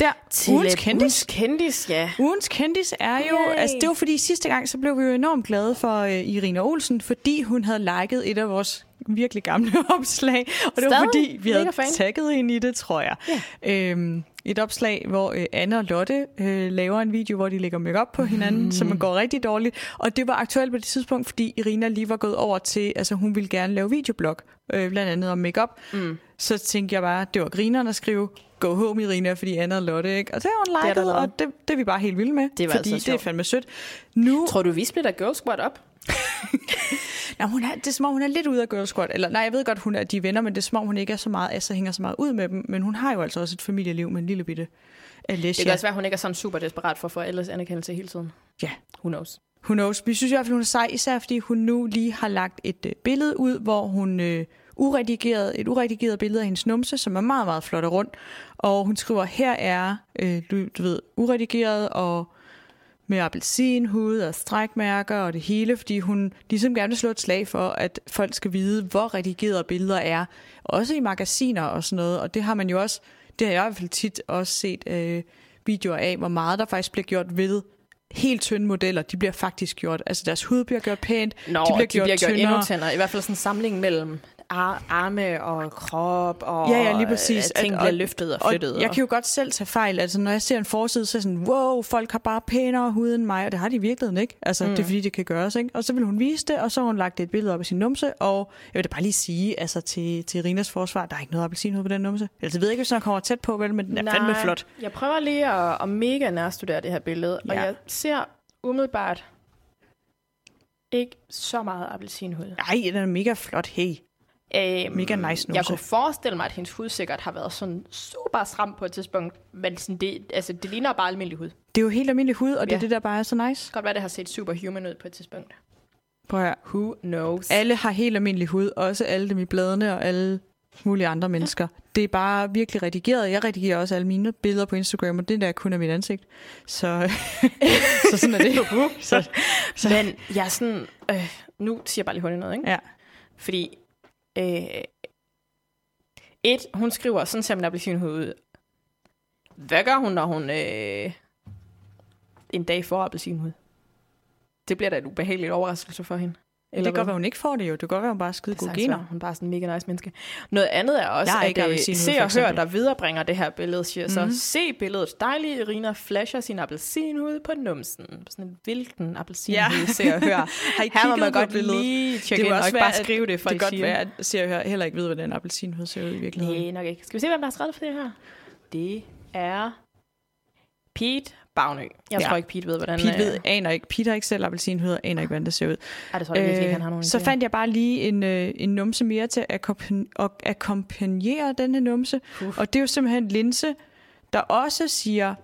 Der, ugens kendis. Ugens kendis, ja. Ugens kendis er jo, Yay. altså det var fordi sidste gang, så blev vi jo enormt glade for uh, Irina Olsen, fordi hun havde liket et af vores virkelig gamle opslag, og det var fordi, vi havde mega tagget hende i det, tror jeg. Øhm, et opslag, hvor uh, Anne og Lotte uh, laver en video, hvor de lægger makeup på hinanden, mm. som går rigtig dårligt, og det var aktuelt på det tidspunkt, fordi Irina lige var gået over til, altså hun ville gerne lave videoblog, øh, blandt andet om makeup. Mm. Så tænkte jeg bare, det var grineren at skrive, go home Irina, fordi Anna og Lotte, ikke? Og det har hun liket, lavet. og det, det er vi bare helt vilde med. Det var fordi altså det er fandme sødt. Nu, Tror du, vi splitter Girl Squad op? Ja, hun er, det er som om, hun er lidt ude af Girl Squad. Eller, nej, jeg ved godt, hun er de er venner, men det er som om, hun ikke er så meget, altså hænger så meget ud med dem. Men hun har jo altså også et familieliv med en lille bitte Alessia. Det kan også være, hun ikke er sådan super desperat for alles anerkendelse hele tiden. Ja. Who knows? Who knows? Vi synes i hvert fald, hun er sej, især fordi hun nu lige har lagt et øh, billede ud, hvor hun øh, uredigeret, et uredigeret billede af hendes numse, som er meget, meget flot og rund. Og hun skriver, her er, øh, du, du ved, uredigeret og med appelsinhud og strækmærker og det hele, fordi hun ligesom gerne vil slå et slag for, at folk skal vide, hvor redigerede billeder er. Også i magasiner og sådan noget, og det har man jo også, det har jeg i hvert fald tit også set øh, videoer af, hvor meget der faktisk bliver gjort ved helt tynde modeller, de bliver faktisk gjort, altså deres hud bliver gjort pænt, Nå, de bliver de gjort bliver gjort tyndere. endnu tyndere. I hvert fald sådan en samling mellem ar- arme og krop, og Ja, ja, lige præcis. øh, ting bliver og- løftet og Og flyttet. jeg kan jo godt selv tage fejl. Altså, når jeg ser en forside, så er jeg sådan, wow, folk har bare pænere hud end mig, og det har de i virkeligheden ikke. Altså, mm. det er fordi, det kan gøres, ikke? Og så vil hun vise det, og så har hun lagt et billede op af sin numse, og jeg vil da bare lige sige, altså til, til Rinas forsvar, der er ikke noget appelsinhud på den numse. Altså, jeg ved ikke, hvis den kommer tæt på, vel, men den er fandme flot. Jeg prøver lige at, at mega nærstudere det her billede, ja. og jeg ser umiddelbart ikke så meget appelsinhud. Ej, den er mega flot, hey. Øhm, Mega nice Jeg numse. kunne forestille mig, at hendes hud sikkert har været sådan super stram på et tidspunkt, men sådan det, altså, det ligner bare almindelig hud. Det er jo helt almindelig hud, og det er Ja. det, der bare er så nice. godt være, det har set superhuman ud på et tidspunkt. Prøv at. Who knows? Alle har helt almindelig hud, også alle dem i bladene og alle mulige andre mennesker. Det er bare virkelig redigeret. Jeg redigerer også alle mine billeder på Instagram, og det der er kun af mit ansigt. Så, så sådan er det. så, så, Men jeg er sådan... Øh, nu siger jeg bare lige hurtigt noget, ikke? ja. Fordi... Øh, et, hun skriver, sådan ser min appelsinhud ud. Hvad gør hun, når hun øh, en dag får appelsinhud? Det bliver da en ubehagelig overraskelse for hende det kan godt være, hun ikke får det jo. Det kan godt være, hun bare er skide Det gode gener. Hun er bare sådan en mega nice menneske. Noget andet er også, Jeg er ikke at øh, appelsinhud, se og hør, der viderebringer det her billede, siger så, Mhm. se billedet. Dejlige Irina flasher sin appelsinhud på numsen. Sådan en hvilken appelsinhud, Ja. se og hør. Har I Her må man godt billedet? lige tjekke Det ind og også ikke være, bare at- skrive det, Det for kan godt være, at ser og hør heller ikke ved, hvordan appelsinhud ser ud i virkeligheden. Nej, nok ikke. Skal vi se, hvem der har skrevet for det her? Det er Pete Bagnø. Jeg Ja. tror ikke, Pete ved, hvordan... Pete øh, ved, aner ikke. Peter har ikke selv appelsinhøder, aner ikke, hvordan det ser ud. Ej, det tror jeg virkelig ikke, han har nogen så idé om. fandt jeg bare lige en, øh, en numse mere til at akkompagnere denne numse. Uf. Og det er jo simpelthen Linse, der også siger...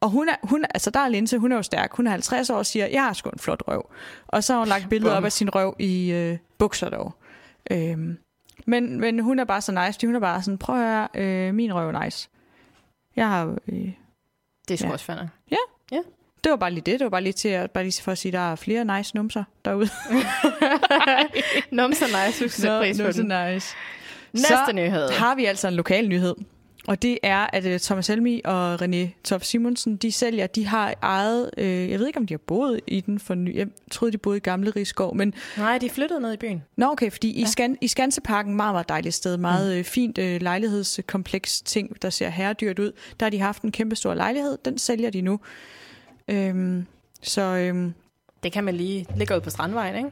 Og hun er, hun, altså der er Linse, hun er jo stærk. Hun er 50 år og siger, jeg har sgu en flot røv. Og så har hun lagt billeder Bum. op af sin røv i øh, bukser dog. Øhm, men, men hun er bare så nice, hun er bare sådan, prøv at høre, øh, min røv er nice. Jeg har... Øh, Det er sgu Ja. også fandme. det var bare lige det. Det var bare lige, til at, bare lige for at sige, at der er flere nice numser derude. Numser nice, pris på numser den. nice. Næste Så nyhed. har vi altså en lokal nyhed. Og det er, at uh, Thomas Helmi og René Top Simonsen, de sælger, de har ejet, øh, jeg ved ikke, om de har boet i den for ny, jeg troede, de boede i Gamle Rigskov, men Nej, de flyttede ned i byen. nå okay, fordi i, Ja. Skan, i Skanseparken, meget, meget dejligt sted, meget mm. fint øh, lejlighedskompleks ting, der ser herredyrt ud, der har de haft en kæmpe stor lejlighed, den sælger de nu. Øhm, så øhm, Det kan man lige ligge ud på Strandvejen, ikke?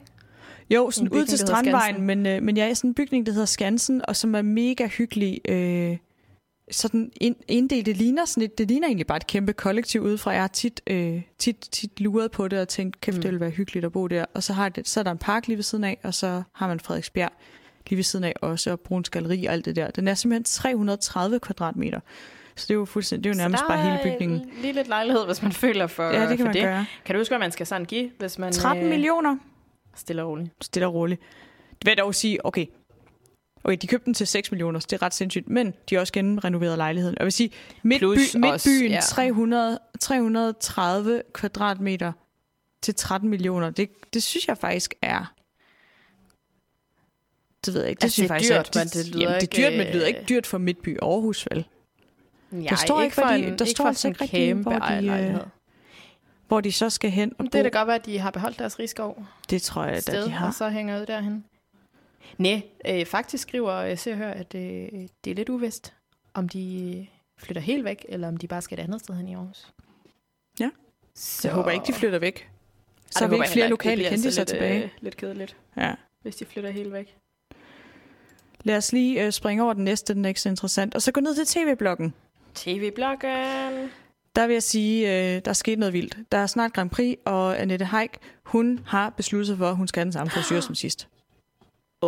Jo, sådan bygning, ud til Strandvejen, men, øh, men jeg er i sådan en bygning, der hedder Skansen, og som er mega hyggelig. Øh, sådan ind, inddelt, det ligner sådan et, det ligner egentlig bare et kæmpe kollektiv udefra. Jeg har tit, øh, tit, tit luret på det og tænkt, kæft, Mm. det ville være hyggeligt at bo der. Og så, har det, så er der en park lige ved siden af, og så har man Frederiksbjerg lige ved siden af også, og Bruns Galeri og alt det der. Den er simpelthen 330 kvadratmeter. Så det er jo fuldstændig, det er jo nærmest Så bare hele bygningen. Lige lidt lejlighed, hvis man føler for, Ja, det kan for man det. gøre. Kan du huske, hvad man skal sådan give, hvis man... 13 øh, millioner. Stille og roligt. stille og roligt. Det vil jeg dog sige, okay, okay, de købte den til 6 millioner, så det er ret sindssygt, men de har også genrenoveret lejligheden. Og jeg vil sige, midtby, Plus midtbyen, også, ja. 300, 330 kvadratmeter til 13 millioner, det, det synes jeg faktisk er... Det ved jeg ikke. Det Altså, synes jeg det er faktisk dyrt, men det lyder jamen, det er ikke, dyrt, men det lyder ikke øh, dyrt for Midtby Aarhus, vel? Ja, Der står ikke, for fordi- en, der ikke står altså ikke rigtig, hvor de, øh. Hvor de så skal hen og Det er bo. da godt være, at de har beholdt deres rigskov Det tror jeg, da sted, de har. og så hænger ud derhen. Nej, øh, faktisk skriver jeg ser og hører, at øh, det er lidt uvist, om de flytter helt væk, eller om de bare skal et andet sted hen i Aarhus. Ja. Så... Jeg håber ikke, de flytter væk. Så har vi ikke flere lokale bliver altså lidt, tilbage. Øh, lidt kedeligt, Ja. hvis de flytter helt væk. Lad os lige øh, springe over den næste, den er ikke så interessant. Og så gå ned til tv-bloggen. TV-bloggen. Der vil jeg sige, øh, der er sket noget vildt. Der er snart Grand Prix, og Annette Haik, hun har besluttet sig for, at hun skal have den samme frisyr som sidst.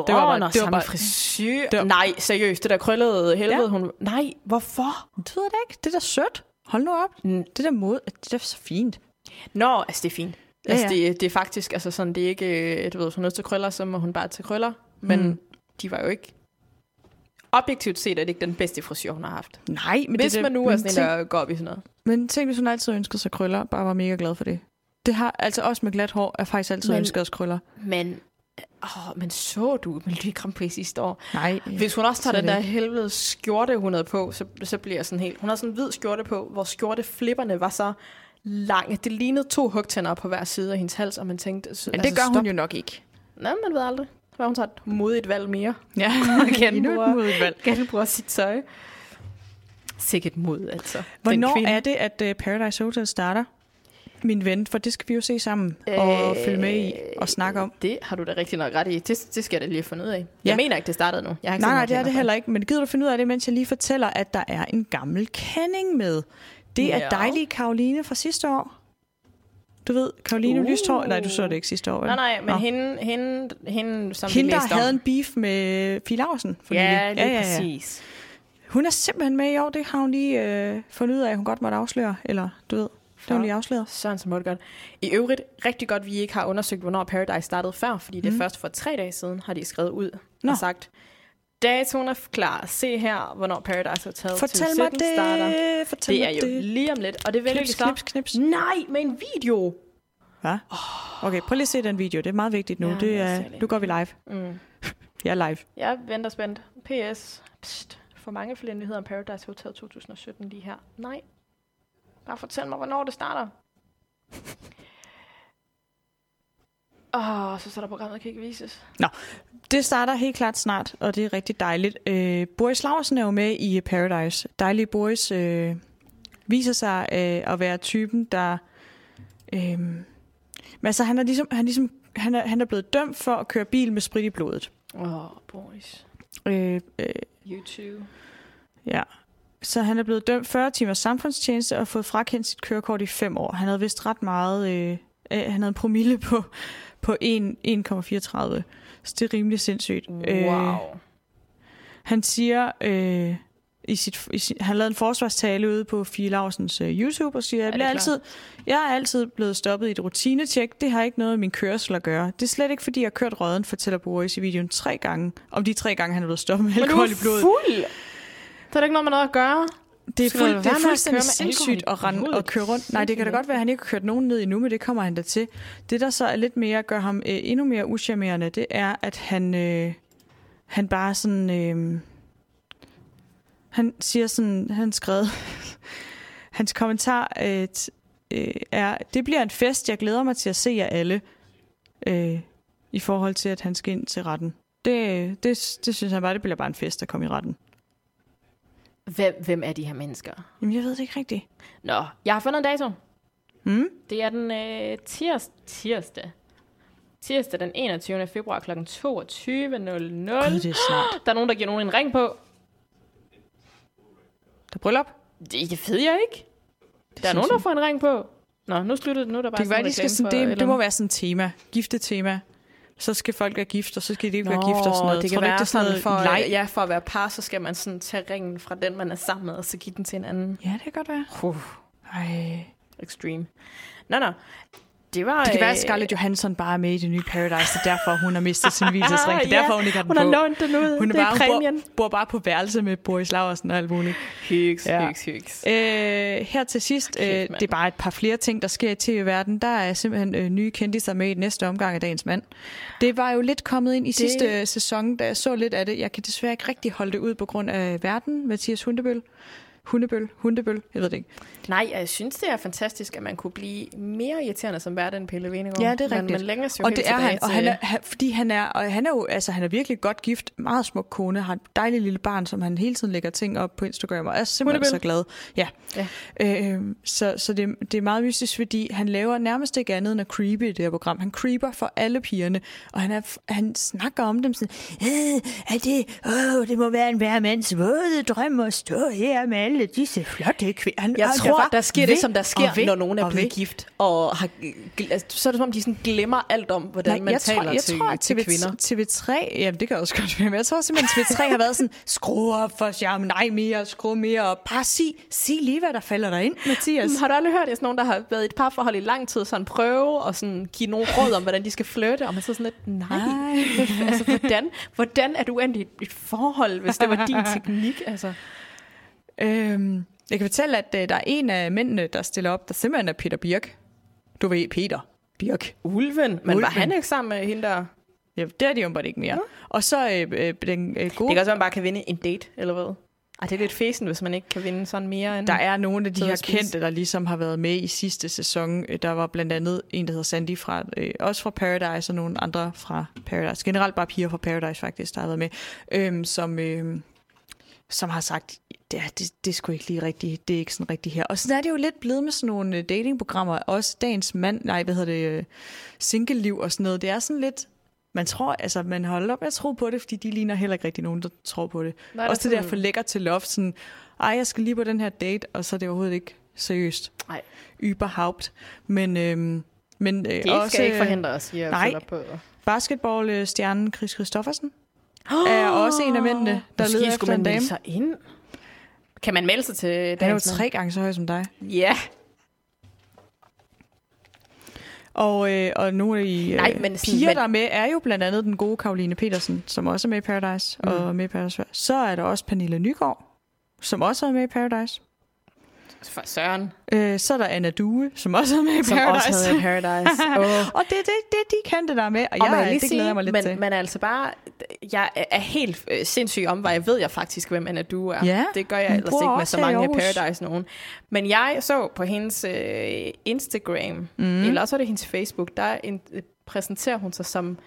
Det var bare- det var bare- frisyr. det var- Nej, seriøst, det der krøllede helvede. Ja. Hun... Nej, hvorfor? Det ved jeg da ikke. Det er da sødt. Hold nu op. Mm. Det der mod, det er så fint. Nå, altså det er fint. Ja, Altså, ja. det, det er faktisk, altså sådan, det er ikke, øh, du ved, hvis hun er til krøller, så må hun bare til krøller. Men Mm. de var jo ikke, objektivt set er det ikke den bedste frisyr, hun har haft. Nej, men Hvis det, man nu er men sådan en, tænk, der går op i sådan noget. Men tænk, hvis hun altid ønskede sig krøller, bare var mega glad for det. Det har altså også med glat hår, er faktisk altid Men- men, ønsket os krøller. Men, åh, men så du Melodi Grand Prix sidste år? Nej. Hvis hun også tager er den der helvede skjorte, hun havde på, så, så bliver jeg sådan helt... Hun har sådan en hvid skjorte på, hvor skjorteflipperne var så lange. Det lignede to hugtænder på hver side af hendes hals, og man tænkte... Så, Men det gør hun jo nok ikke. Nej, man ved aldrig. Så hun taget et modigt valg mere. Ja, bror. et modigt valg. Genbruger sit tøj. Sikkert mod, altså. Hvornår er det, at uh, Paradise Hotel starter? Min ven, for det skal vi jo se sammen og Øh, følge med i og snakke om. Det har du da rigtig nok ret i. Det, det skal jeg da lige fundet ud af. Jeg Ja. mener ikke, det startede nu. Jeg har ikke Nej, nej, det er det heller ikke. Men gider du finde ud af det, mens jeg lige fortæller, at der er en gammel kending med. Det er Ja. dejlige Karoline fra sidste år. Du ved, Karoline Uh. Lystår. Nej, du så det ikke sidste år, vel? Nej, nej, men Nå. hende, hende, hende, som Hende, vi der læste om. havde en beef med Fie Laursen. for Ja, nylig. lige præcis. Hun er simpelthen med i år. Det har hun lige øh, fundet ud af, at hun godt måtte afsløre. Eller, du ved, det hun lige afsløret. Sådan så må det godt. I øvrigt, rigtig godt, vi ikke har undersøgt, hvornår Paradise startede før, fordi det er Mm. først for tre dage siden, har de skrevet ud Nå. og sagt, datoen er klar. Se her, hvornår Paradise Hotel Fortæl mig 17 det. starter. Fortæl Det er jo det. lige om lidt, og det vælger Knips, vi så. knips, knips. Nej, med en video. Hvad? Okay, prøv lige at se den video. Det er meget vigtigt nu. Ja, det er, det. nu går vi live. Mm. Jeg er live. Jeg venter spændt. PS. Psst. For mange flere nyheder om Paradise Hotel 2017 lige her. Nej. Bare fortæl mig, hvornår det starter. Åh, oh, så der programmet kan ikke vises. Det starter helt klart snart, og det er rigtig dejligt. Øh, Boris Laursen er jo med i Paradise. Dejlige Boris øh, viser sig øh, at være typen, der... Øh, men altså, han er ligesom, han, ligesom han, er, han er blevet dømt for at køre bil med sprit i blodet. Åh, oh, boys. Øh, øh, YouTube. ja. Så han er blevet dømt 40 timers samfundstjeneste og fået frakendt sit kørekort i fem år. Han havde vist ret meget... Øh, øh, han havde en promille på, på 1 1,34. Så det er rimelig sindssygt. Øh, Wow. han siger... Øh, i sit, i sit, han lavede en forsvarstale ude på Fie Larsens uh, YouTube og siger, jeg, bliver er altid, jeg er altid blevet stoppet i et rutinetjek. Det har ikke noget med min kørsel at gøre. Det er slet ikke, fordi jeg har kørt røden, fortæller Boris i videoen tre gange. Om de tre gange, han er blevet stoppet med alkohol i blodet. fuld. Der er da ikke noget med noget at gøre. Det er, fuld, lade det er fuldstændig sindssygt at, rende og køre rundt. Nej, det kan da godt være, at han ikke har kørt nogen ned endnu, men det kommer han da til. Det, der så er lidt mere, gør ham øh, endnu mere uschammerende, det er, at han, øh, han bare sådan... Øh, han siger sådan, han skrev, hans kommentar øh, øh, er, det bliver en fest, jeg glæder mig til at se jer alle, øh, i forhold til, at han skal ind til retten. Det, det, det synes han bare, det bliver bare en fest at komme i retten. Hvem, hvem er de her mennesker? Jamen, jeg ved det ikke rigtigt. Nå, jeg har fundet en dato. Hmm? Det er den øh, tirs, tirsdag. Tirsdag den 21. februar kl. 22.00. Gud, det er snart. Der er nogen, der giver nogen en ring på. Der er bryllup. Det, det ved jeg ikke. Der er nogen, der får en ring på. Nå, nu sluttede det. Nu er der bare Det kan være, sådan de skal sådan, det, det må være sådan et tema. Giftetema. Så skal folk være gift, og så skal de ikke være Nå, gift og sådan noget. det Tror kan ikke, være det er sådan noget for, leg? ja, for at være par, så skal man sådan tage ringen fra den, man er sammen med, og så give den til en anden. Ja, det kan godt være. Uh, Ej. extreme. Nå, nå. Det var... Det kan være, at øh, Scarlett Johansson bare er med i det nye Paradise, og derfor hun har mistet sin hvilesesring. Det er Ja, derfor, hun ikke har den Hun på. har lånt den ud. Hun er det er bare, præmien. Bor, bor bare på værelse med Boris Laversen og alt muligt. Hygges, Ja. hygges, hygges. Øh, her til sidst, øh, Kæft, mand. det er bare et par flere ting, der sker i tv-verdenen. Der er simpelthen øh, nye kendiser med i næste omgang af Dagens Mand. Det var jo lidt kommet ind i det... sidste øh, sæson, da jeg så lidt af det. Jeg kan desværre ikke rigtig holde det ud på grund af verden. Mathias Hundebøl. Hundebøl, Hundebøl, jeg ved det ikke. Nej, jeg synes, det er fantastisk, at man kunne blive mere irriterende som vært end Pelle Venegård. Ja, det er Men rigtigt. man længes jo og det er han, og han er, han, fordi han er, og han er jo, altså han er virkelig godt gift, meget smuk kone, har et dejligt lille barn, som han hele tiden lægger ting op på Instagram, og er simpelthen Hundebøl. så glad. Ja. Ja. Øh, så så det, det er meget mystisk, fordi han laver nærmest ikke andet end at creepy i det her program. Han creeper for alle pigerne, og han, er, han snakker om dem sådan, øh, er det, åh, det må være en hver mands våde drøm at stå her med alle disse flotte kvinder. Han- Jeg og tror, var der sker det, som der sker, ved når nogen er blevet gift. Og har, altså, så er det som om, de sådan glemmer alt om, hvordan man jeg taler tror, jeg til, tror, til TV, kvinder. TV3, jamen det kan også godt være, men jeg tror simpelthen, at TV3 har været sådan, skru op for charme, nej mere, skru mere op. Bare sig, sig lige, hvad der falder dig ind, Mathias. Har du aldrig hørt, at sådan nogen, der har været i et parforhold i lang tid, sådan prøve og sådan give nogle råd om, hvordan de skal flytte, og man så sådan lidt, nej, Nej. altså hvordan, hvordan er du endt i et forhold, hvis det var din teknik? Altså. Øhm, jeg kan fortælle, at øh, der er en af mændene, der stiller op, der simpelthen er Peter Birk. Du ved, Peter Birk. Ulven, men Ulven. var han ikke sammen med hende der? Ja, det er de jo bare ikke mere. Og så øh, øh, den øh, Det gode... kan også være, man bare kan vinde en date, eller hvad? Ej, det er lidt fesen, hvis man ikke kan vinde sådan mere end... Der er nogle af de her kendte, der ligesom har været med i sidste sæson. Øh, Der var blandt andet en, der hedder Sandy, fra, øh, også fra Paradise, og nogle andre fra Paradise. Generelt bare piger fra Paradise faktisk, der har været med. Øhm, som, øh, som har sagt, det er, det, det sgu ikke lige rigtigt, det er ikke sådan rigtigt her. Og sådan er det jo lidt blevet med sådan nogle øh, datingprogrammer, også dagens mand, nej, hvad hedder det, øh, single-liv og sådan noget. Det er sådan lidt, man tror, altså man holder op med at tro på det, fordi de ligner heller ikke rigtig nogen, der tror på det. Nej, også det der for lækker til loft, sådan, ej, jeg skal lige på den her date, og så er det overhovedet ikke seriøst. Nej. Überhaupt. Men, øhm, men øh, Det også skal ikke forhindre os i at nej. på. basketballstjernen Chris Christoffersen er også en af mændene, der Måske leder efter man en dame. sig ind. Kan man melde sig til Han er jo dagens tre gange så høj som dig. Ja. Og, øh, og nogle af de øh, Nej, men sådan- piger, men- der er med, er jo blandt andet den gode Karoline Petersen, som også er med i Paradise, mm. og med i Paradise før. Så er der også Pernille Nygaard, som også er med i Paradise. For Søren, Øh, så er der Anna Due, som også er med i som Paradise. også havde Paradise. oh. og det er det, det, er de kendte, der er med, og, Og man jeg, lige det glæder jeg mig lidt men, til. Men altså bare, jeg er helt øh, sindssyg om, hvad jeg ved jeg faktisk, hvem Anna du er. Ja, det gør jeg ellers ikke med så mange Aarhus. Paradise nogen. Men jeg så på hendes øh, Instagram, mm. eller også er det hendes Facebook, der en, øh, præsenterer hun sig som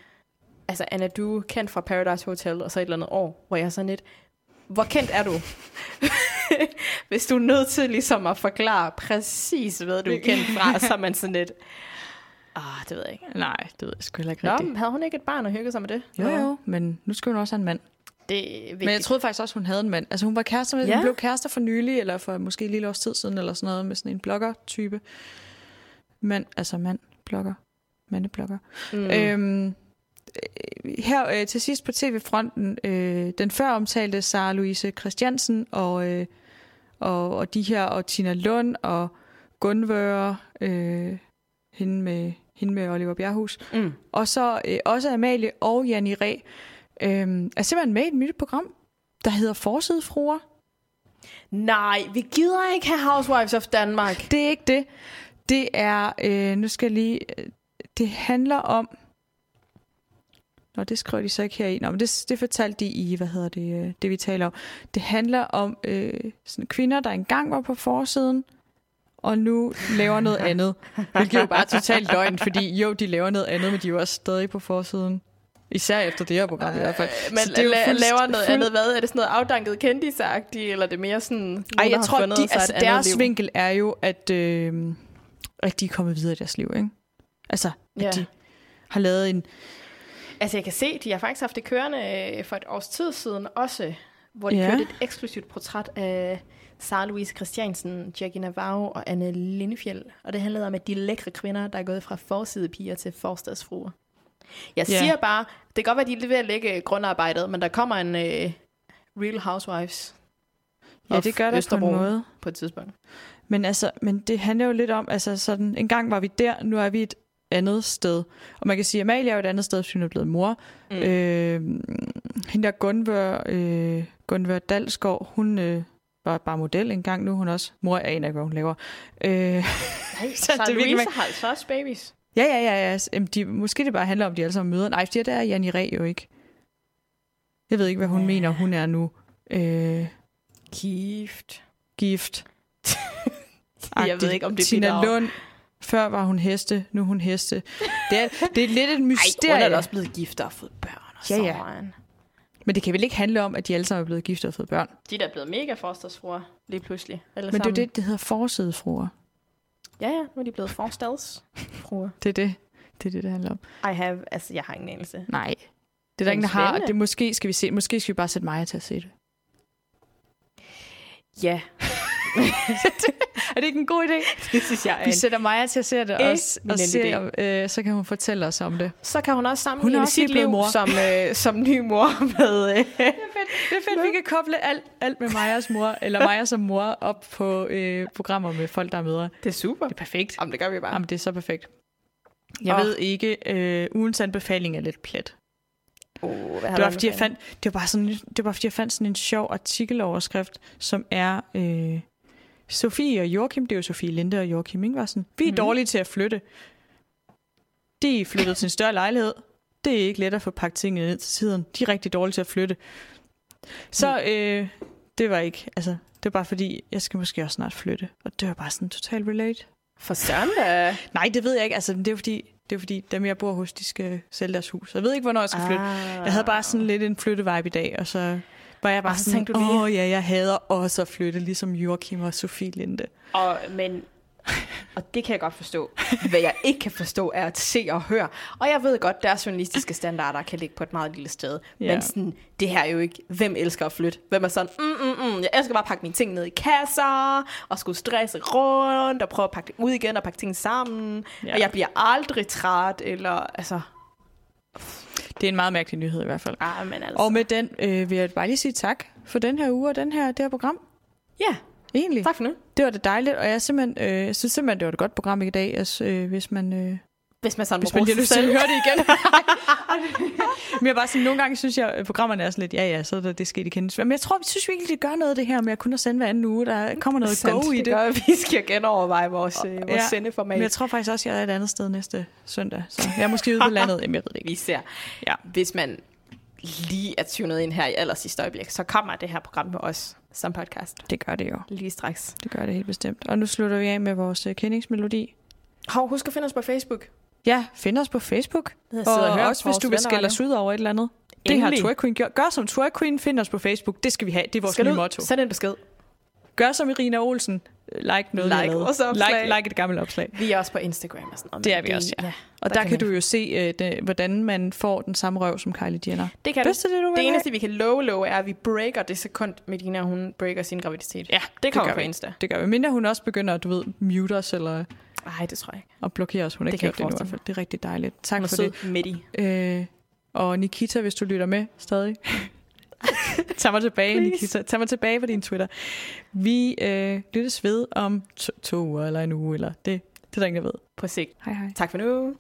altså Anna du kendt fra Paradise Hotel, og så et eller andet år, hvor jeg er sådan lidt, hvor kendt er du? Hvis du er nødt til ligesom at forklare præcis, hvad du er kendt fra, så er man sådan lidt, ah, det ved jeg ikke. Nej, det ved jeg sgu heller ikke Nå, rigtigt. men havde hun ikke et barn og hygget sig med det? Jo, jo, men nu skal hun også have en mand. det er vigtigt. Men jeg troede faktisk også, hun havde en mand. Altså hun var kærester med, Ja. hun blev kærester for nylig, eller for måske et lille års tid siden, eller sådan noget, med sådan en blogger-type. Mand, altså mand, blogger, mandeblogger. Mm. Øhm, øh, her øh, til sidst på tv-fronten, øh, den før omtalte Sara Louise Christiansen og, øh, og, og de her, og Tina Lund og Gunvør, øh, hende, med, hende med Oliver Bjerghus, Mm. og så øh, også Amalie og Janni Ræ, øh, er simpelthen med i et nyt program, der hedder Forsidefruer. Nej, vi gider ikke have Housewives of Danmark. Det er ikke det. Det er, øh, nu skal jeg lige, øh, det handler om, Nå, det skriver de så ikke her i. Nå, men det, det fortalte de i, hvad hedder det, øh, det vi taler om. Det handler om øh, sådan kvinder, der engang var på forsiden, og nu laver noget andet. Hvilket jo bare er totalt løgn, fordi jo, de laver noget andet, men de er jo også stadig på forsiden. Især efter det her program i hvert fald. Men Så det er jo la- laver noget fuld- andet hvad? Er det sådan noget afdanket kendisagtigt, eller er det mere sådan... nogen, Ej, jeg tror, de, altså, deres liv? vinkel er jo, at, øh, at de er kommet videre i deres liv, ikke? Altså, at Ja. de har lavet en... Altså, jeg kan se, de har faktisk haft det kørende øh, for et års tid siden også, hvor de Ja. kørte et eksklusivt portræt af Sara Louise Christiansen, Jackie Navarro og Anne Lindefjeld. Og det handlede om, at de lækre kvinder, der er gået fra forsidepiger til forstadsfruer. Jeg Ja. siger bare, det kan godt være, at de er ved at lægge grundarbejdet, men der kommer en øh, Real Housewives Ja, det gør der på Østerbro en måde. på et tidspunkt. Men, altså, men det handler jo lidt om, altså sådan, en gang var vi der, nu er vi et andet sted. Og man kan sige, at Amalie er jo et andet sted, fordi hun er blevet mor. Mm. Øh, hende der Gunvør, øh, Gunvør Dalsgaard, hun øh, var bare model engang, nu er hun også mor. Jeg aner ikke, hvad hun laver. Øh, Nej, Så så det er det virkelig- Louise har altså også babies. ja, ja, ja. ja. Jamen, de, måske det bare handler om, at de alle sammen møder. Nej, det er Janni Ræ jo ikke. Jeg ved ikke, hvad hun Ja. mener, hun er nu. Øh, Gift. gift. Jeg ved ikke, om det Tina bidrager. Lund. Før var hun heste, nu er hun heste. Det er, det er lidt et Ej, hun er også blevet gift og fået børn og Ja, ja. sådan. Men det kan vel ikke handle om, at de alle sammen er blevet gift og fået børn. De er da blevet mega fostersfruer lige pludselig. Alle Men det er jo det, det hedder forsidefruer. Ja, ja, nu er de blevet forstadsfruer. Det er det. Det er det, det handler om. I have, altså jeg har ingen anelse. Nej. Det er der ingen, der har. Det måske skal vi se. Måske skal vi bare sætte Maja til at se det. Ja, Er det ikke en god idé? det synes jeg Vi sætter Maja til at se det også, og ser, øh, så kan hun fortælle os om det. Så kan hun også Hun er sammenligne også sit liv mor. som, øh, som ny mor med... Øh. Det er fedt, vi kan koble alt, alt med Majas mor, eller Maja som mor, op på øh, programmer med folk, der er mødre. Det er super. Det er perfekt. Jamen, det gør vi bare. Jamen, det er så perfekt. Jeg Åh. ved ikke, øh, ugens anbefaling er lidt plet. Oh, hvad Det var, fordi jeg fandt, det var, bare sådan, det var, fordi jeg fandt sådan en sjov artikeloverskrift, som er øh, Sofie og Joachim, det er jo Sofie Linde og Joachim Ingvarsen. Vi er mm-hmm. dårlige til at flytte. De er flyttet til en større lejlighed. Det er ikke let at få pakket tingene ned til tiden. De er rigtig dårlige til at flytte. Så øh, det var ikke, altså, det var bare fordi, jeg skal måske også snart flytte. Og det var bare sådan total relate. For søren. Nej, det ved jeg ikke. Altså, det er fordi, det er fordi dem jeg bor hos, de skal sælge deres hus. Jeg ved ikke, hvornår jeg skal flytte. Ah. Jeg havde bare sådan lidt en flyttevibe i dag, og så var jeg bare Og så sådan, du åh ja, jeg hader også at flytte, ligesom Joachim og Sofie Linde. Og, men, og det kan jeg godt forstå. Hvad jeg ikke kan forstå, er at se og høre. Og jeg ved godt, deres journalistiske standarder kan ligge på et meget lille sted. Ja. Men sådan, det her er jo ikke, hvem elsker at flytte? Hvem er sådan, mm, mm, mm, jeg elsker bare at pakke mine ting ned i kasser, og skulle stresse rundt, og prøve at pakke det ud igen, og pakke ting sammen. Ja. Og jeg bliver aldrig træt, eller altså, Det er en meget mærkelig nyhed i hvert fald. ah, men altså. Og med den øh, vil jeg bare lige sige tak for den her uge og den her, det her program. ja, Egentlig. tak for nu. Det var det dejligt, og jeg, simpelthen, øh, synes simpelthen, det var et godt program i dag, altså, øh, hvis man... Øh, Hvis man sådan hvis man lige har lyst til at høre det igen. Men jeg bare sådan, nogle gange synes jeg, at programmerne er sådan lidt, ja ja, så er der det sket igen. Men jeg tror, vi synes virkelig, det gør noget det her med at kun at sende hver anden uge. Der kommer noget Sandt, go i det. det gør, at vi skal genoverveje vores, øh, vores Ja. sendeformat. Men jeg tror faktisk også, at jeg er et andet sted næste søndag. Så jeg er måske ude på landet. Jeg ved det ikke. vi ser. Ja. Hvis man lige er tunet ind her i aller sidste øjeblik, så kommer det her program med os som podcast Det gør det jo. lige straks. Det gør det helt bestemt. Og nu slutter vi af med vores øh, kendingsmelodi. Hov, husk at finde os på Facebook. Ja, find os på Facebook. Og, og også, hvis du vil skælde os ud over et eller andet. Det har Endelig. Twerk Queen gjort. Gør som Twerk Queen, find os på Facebook. Det skal vi have. Det er vores Skal nye du motto. send en besked. gør som Irina Olsen. Like noget, Like vores opslag. Like, like et gammelt opslag. Vi er også på Instagram og sådan noget. Det er vi også, ja. ja. Og Der der, kan kan du jo se, øh, det, hvordan man får den samme røv som Kylie Jenner. Det kan du. Bedste, det du Det have. eneste, vi kan love, love, er, at vi breaker det sekund, Medina hun breaker sin graviditet. Ja, Det kommer gør på vi. Insta. Det gør vi. Mindre hun også begynder at, du ved, mute os eller Nej, det tror jeg ikke. at blokere os. Hun har Det ikke gjort det endnu i hvert fald. Det er rigtig dejligt. Tak for sød det. midt i. Øh, og Nikita, hvis du lytter med stadig. Tag mig tilbage, Please. Nikita. Tag mig tilbage på din Twitter. Vi øh, lyttes ved om to, to uger eller en uge, eller det, det er der ingen, der ved. På sigt. Hej hej. Tak for nu.